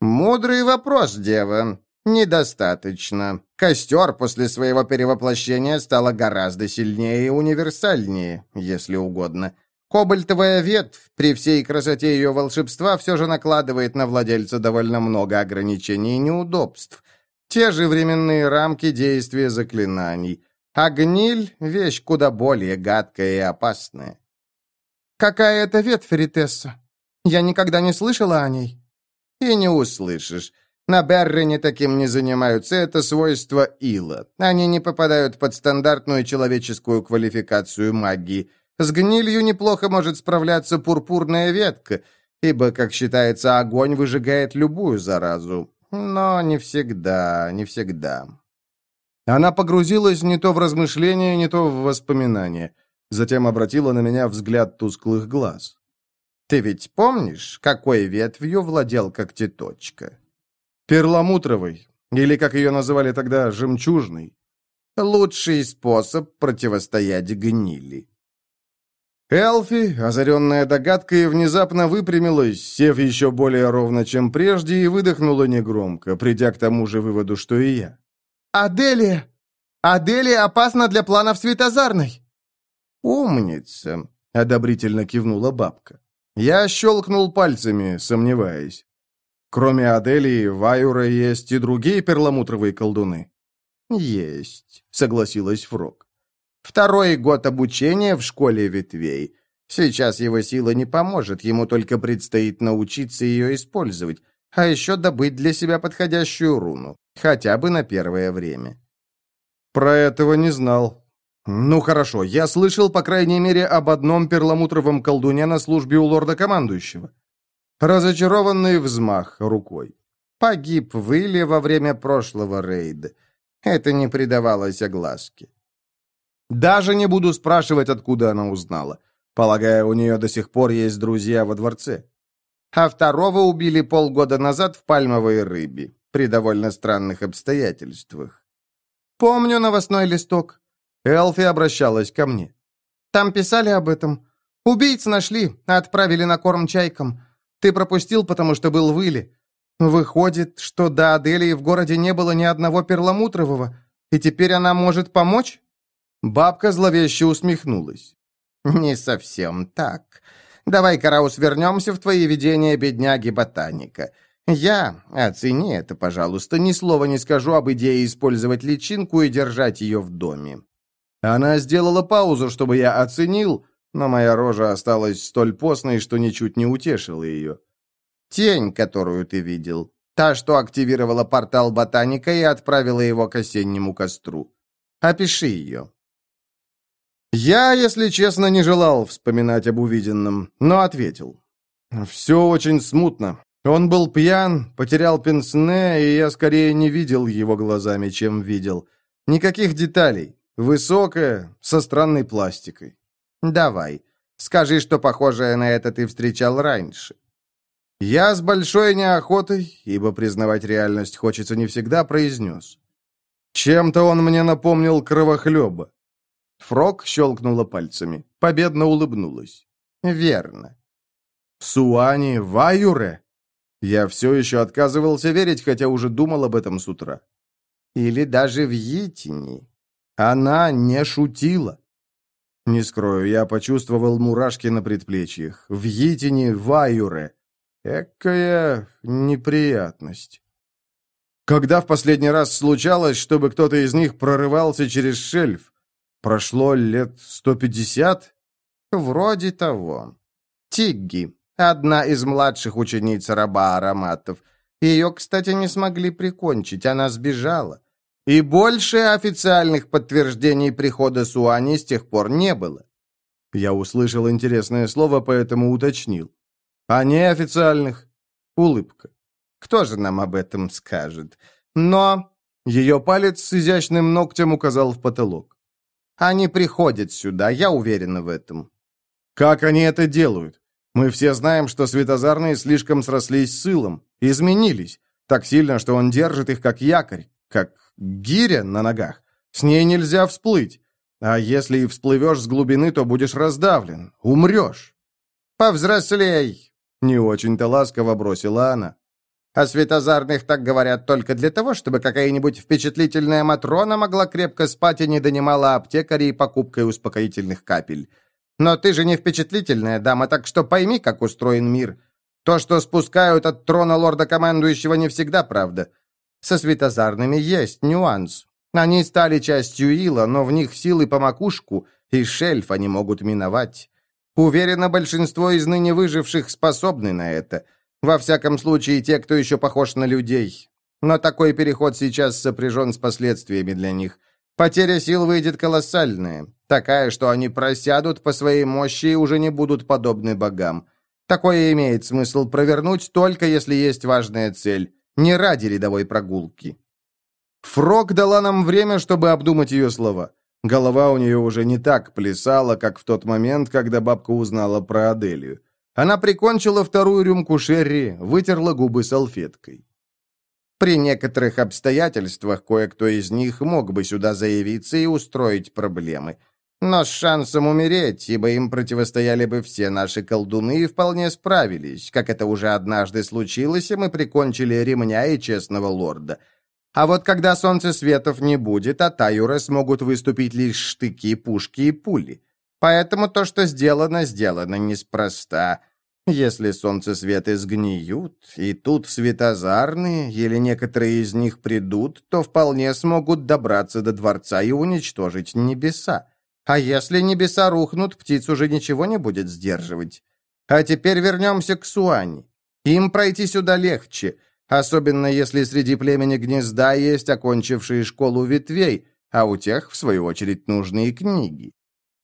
«Мудрый вопрос, дева. Недостаточно. Костер после своего перевоплощения стало гораздо сильнее и универсальнее, если угодно. Кобальтовая ветвь, при всей красоте ее волшебства, все же накладывает на владельца довольно много ограничений и неудобств. Те же временные рамки действия заклинаний. А гниль — вещь куда более гадкая и опасная. «Какая это ветвь, Ритесса?» Я никогда не слышала о ней». «И не услышишь. На Беррине таким не занимаются, это свойство ила. Они не попадают под стандартную человеческую квалификацию магии. С гнилью неплохо может справляться пурпурная ветка, ибо, как считается, огонь выжигает любую заразу. Но не всегда, не всегда». Она погрузилась не то в размышления, не то в воспоминания. Затем обратила на меня взгляд тусклых глаз. Ты ведь помнишь, какой ветвью владел когтеточка? Перламутровый, или, как ее называли тогда, жемчужный. Лучший способ противостоять гнили. Элфи, озаренная догадкой, внезапно выпрямилась, сев еще более ровно, чем прежде, и выдохнула негромко, придя к тому же выводу, что и я. «Аделия! Аделия опасна для планов Светозарной!» «Умница!» — одобрительно кивнула бабка. Я щелкнул пальцами, сомневаясь. Кроме Аделии, Вайура есть и другие перламутровые колдуны. «Есть», — согласилась Фрог. «Второй год обучения в школе ветвей. Сейчас его сила не поможет, ему только предстоит научиться ее использовать, а еще добыть для себя подходящую руну, хотя бы на первое время». «Про этого не знал», «Ну хорошо, я слышал, по крайней мере, об одном перламутровом колдуне на службе у лорда-командующего». Разочарованный взмах рукой. «Погиб в Иле во время прошлого рейда. Это не придавалось огласке». «Даже не буду спрашивать, откуда она узнала. Полагаю, у нее до сих пор есть друзья во дворце». А второго убили полгода назад в пальмовой рыбе, при довольно странных обстоятельствах. «Помню новостной листок», Элфи обращалась ко мне. «Там писали об этом. Убийц нашли, отправили на корм чайкам. Ты пропустил, потому что был в Иле. Выходит, что до Аделии в городе не было ни одного перламутрового, и теперь она может помочь?» Бабка зловеще усмехнулась. «Не совсем так. Давай, Караус, вернемся в твои видения бедняги-ботаника. Я, оцени это, пожалуйста, ни слова не скажу об идее использовать личинку и держать ее в доме. Она сделала паузу, чтобы я оценил, но моя рожа осталась столь постной, что ничуть не утешила ее. «Тень, которую ты видел. Та, что активировала портал ботаника и отправила его к осеннему костру. Опиши ее». Я, если честно, не желал вспоминать об увиденном, но ответил. «Все очень смутно. Он был пьян, потерял пенсне, и я скорее не видел его глазами, чем видел. Никаких деталей. Высокая, со странной пластикой. Давай, скажи, что похожее на это ты встречал раньше. Я с большой неохотой, ибо признавать реальность хочется не всегда, произнес. Чем-то он мне напомнил кровохлеба. Фрог щелкнула пальцами, победно улыбнулась. Верно. Суани Ваюре? Я все еще отказывался верить, хотя уже думал об этом с утра. Или даже в Йитини. Она не шутила. Не скрою, я почувствовал мурашки на предплечьях. В Йитине Вайюре, Экая неприятность. Когда в последний раз случалось, чтобы кто-то из них прорывался через шельф? Прошло лет 150? Вроде того. Тигги, одна из младших учениц раба Ароматов. Ее, кстати, не смогли прикончить, она сбежала. И больше официальных подтверждений прихода Суани с тех пор не было. Я услышал интересное слово, поэтому уточнил. А неофициальных? Улыбка. Кто же нам об этом скажет? Но... Ее палец с изящным ногтем указал в потолок. Они приходят сюда, я уверена в этом. Как они это делают? Мы все знаем, что светозарные слишком срослись с Илом, изменились, так сильно, что он держит их как якорь, как гиря на ногах. С ней нельзя всплыть. А если и всплывешь с глубины, то будешь раздавлен, умрешь. «Повзрослей!» — не очень-то ласково бросила она. «О светозарных так говорят только для того, чтобы какая-нибудь впечатлительная Матрона могла крепко спать и не донимала аптекарей покупкой успокоительных капель. Но ты же не впечатлительная дама, так что пойми, как устроен мир. То, что спускают от трона лорда-командующего, не всегда правда со светозарными есть нюанс. Они стали частью ила, но в них силы по макушку, и шельф они могут миновать. Уверена, большинство из ныне выживших способны на это. Во всяком случае, те, кто еще похож на людей. Но такой переход сейчас сопряжен с последствиями для них. Потеря сил выйдет колоссальная, такая, что они просядут по своей мощи и уже не будут подобны богам. Такое имеет смысл провернуть, только если есть важная цель не ради рядовой прогулки. Фрог дала нам время, чтобы обдумать ее слова. Голова у нее уже не так плясала, как в тот момент, когда бабка узнала про Аделию. Она прикончила вторую рюмку Шерри, вытерла губы салфеткой. При некоторых обстоятельствах кое-кто из них мог бы сюда заявиться и устроить проблемы – но с шансом умереть, ибо им противостояли бы все наши колдуны и вполне справились, как это уже однажды случилось, и мы прикончили ремня и честного лорда. А вот когда солнце светов не будет, а Таюра смогут выступить лишь штыки, пушки и пули. Поэтому то, что сделано, сделано неспроста. Если солнце светы сгниют, и тут светозарные, или некоторые из них придут, то вполне смогут добраться до дворца и уничтожить небеса. А если небеса рухнут, птицу уже ничего не будет сдерживать. А теперь вернемся к Суани. Им пройти сюда легче, особенно если среди племени гнезда есть окончившие школу ветвей, а у тех, в свою очередь, нужные книги.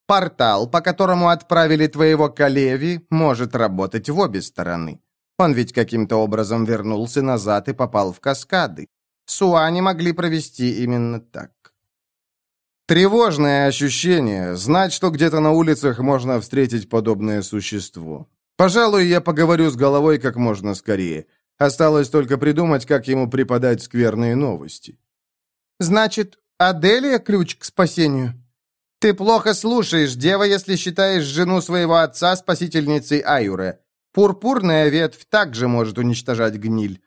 Портал, по которому отправили твоего Калеви, может работать в обе стороны. Он ведь каким-то образом вернулся назад и попал в каскады. Суани могли провести именно так. Тревожное ощущение, знать, что где-то на улицах можно встретить подобное существо. Пожалуй, я поговорю с головой как можно скорее. Осталось только придумать, как ему преподать скверные новости. «Значит, Аделия ключ к спасению?» «Ты плохо слушаешь, дева, если считаешь жену своего отца спасительницей Аюре. Пурпурная ветвь также может уничтожать гниль.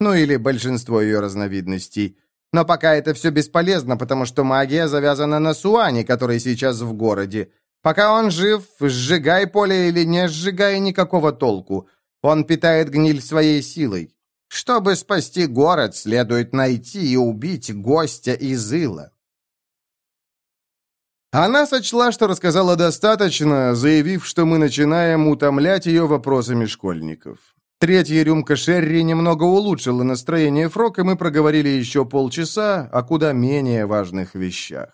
Ну или большинство ее разновидностей. Но пока это все бесполезно, потому что магия завязана на Суане, который сейчас в городе. Пока он жив, сжигай поле или не сжигай, никакого толку. Он питает гниль своей силой. Чтобы спасти город, следует найти и убить гостя из Ила. Она сочла, что рассказала достаточно, заявив, что мы начинаем утомлять ее вопросами школьников. Третья рюмка Шерри немного улучшила настроение Фрок, и мы проговорили еще полчаса о куда менее важных вещах.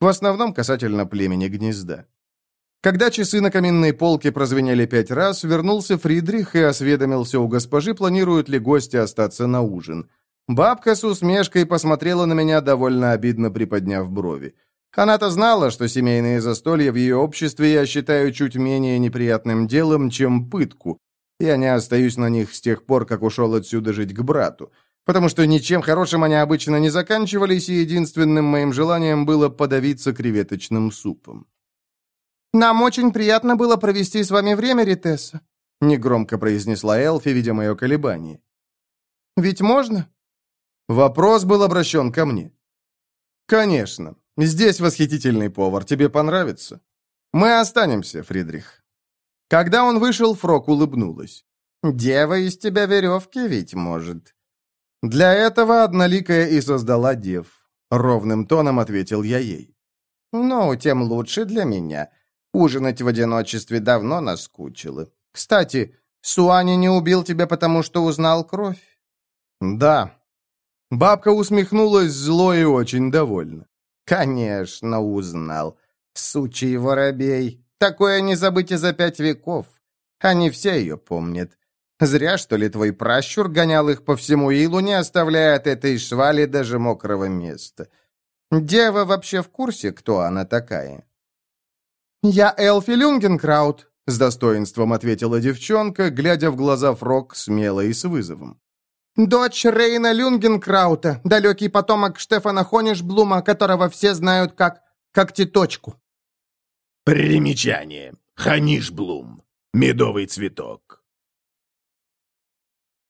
В основном касательно племени гнезда. Когда часы на каминной полке прозвенели пять раз, вернулся Фридрих и осведомился у госпожи, планируют ли гости остаться на ужин. Бабка с усмешкой посмотрела на меня, довольно обидно приподняв брови. Она-то знала, что семейные застолья в ее обществе я считаю чуть менее неприятным делом, чем пытку, я не остаюсь на них с тех пор, как ушел отсюда жить к брату. Потому что ничем хорошим они обычно не заканчивались, и единственным моим желанием было подавиться креветочным супом. «Нам очень приятно было провести с вами время, Ритесса», — негромко произнесла Элфи, видя мое колебание. «Ведь можно?» Вопрос был обращен ко мне. «Конечно. Здесь восхитительный повар. Тебе понравится?» «Мы останемся, Фридрих». Когда он вышел, Фрок улыбнулась. «Дева из тебя веревки ведь может». «Для этого одноликая и создала дев», — ровным тоном ответил я ей. «Ну, тем лучше для меня. Ужинать в одиночестве давно наскучило. Кстати, Суани не убил тебя, потому что узнал кровь?» «Да». Бабка усмехнулась зло и очень довольна. «Конечно, узнал. Сучий воробей. Такое не забыть за пять веков. Они все ее помнят. Зря, что ли, твой пращур гонял их по всему Илу, не оставляя от этой швали даже мокрого места. Дева вообще в курсе, кто она такая?» «Я Элфи Люнгенкраут», — с достоинством ответила девчонка, глядя в глаза Фрок смело и с вызовом. «Дочь Рейна Люнгенкраута, далекий потомок Штефана Хонишблума, которого все знают как... как теточку». Примечание. Ханиш Блум. Медовый цветок.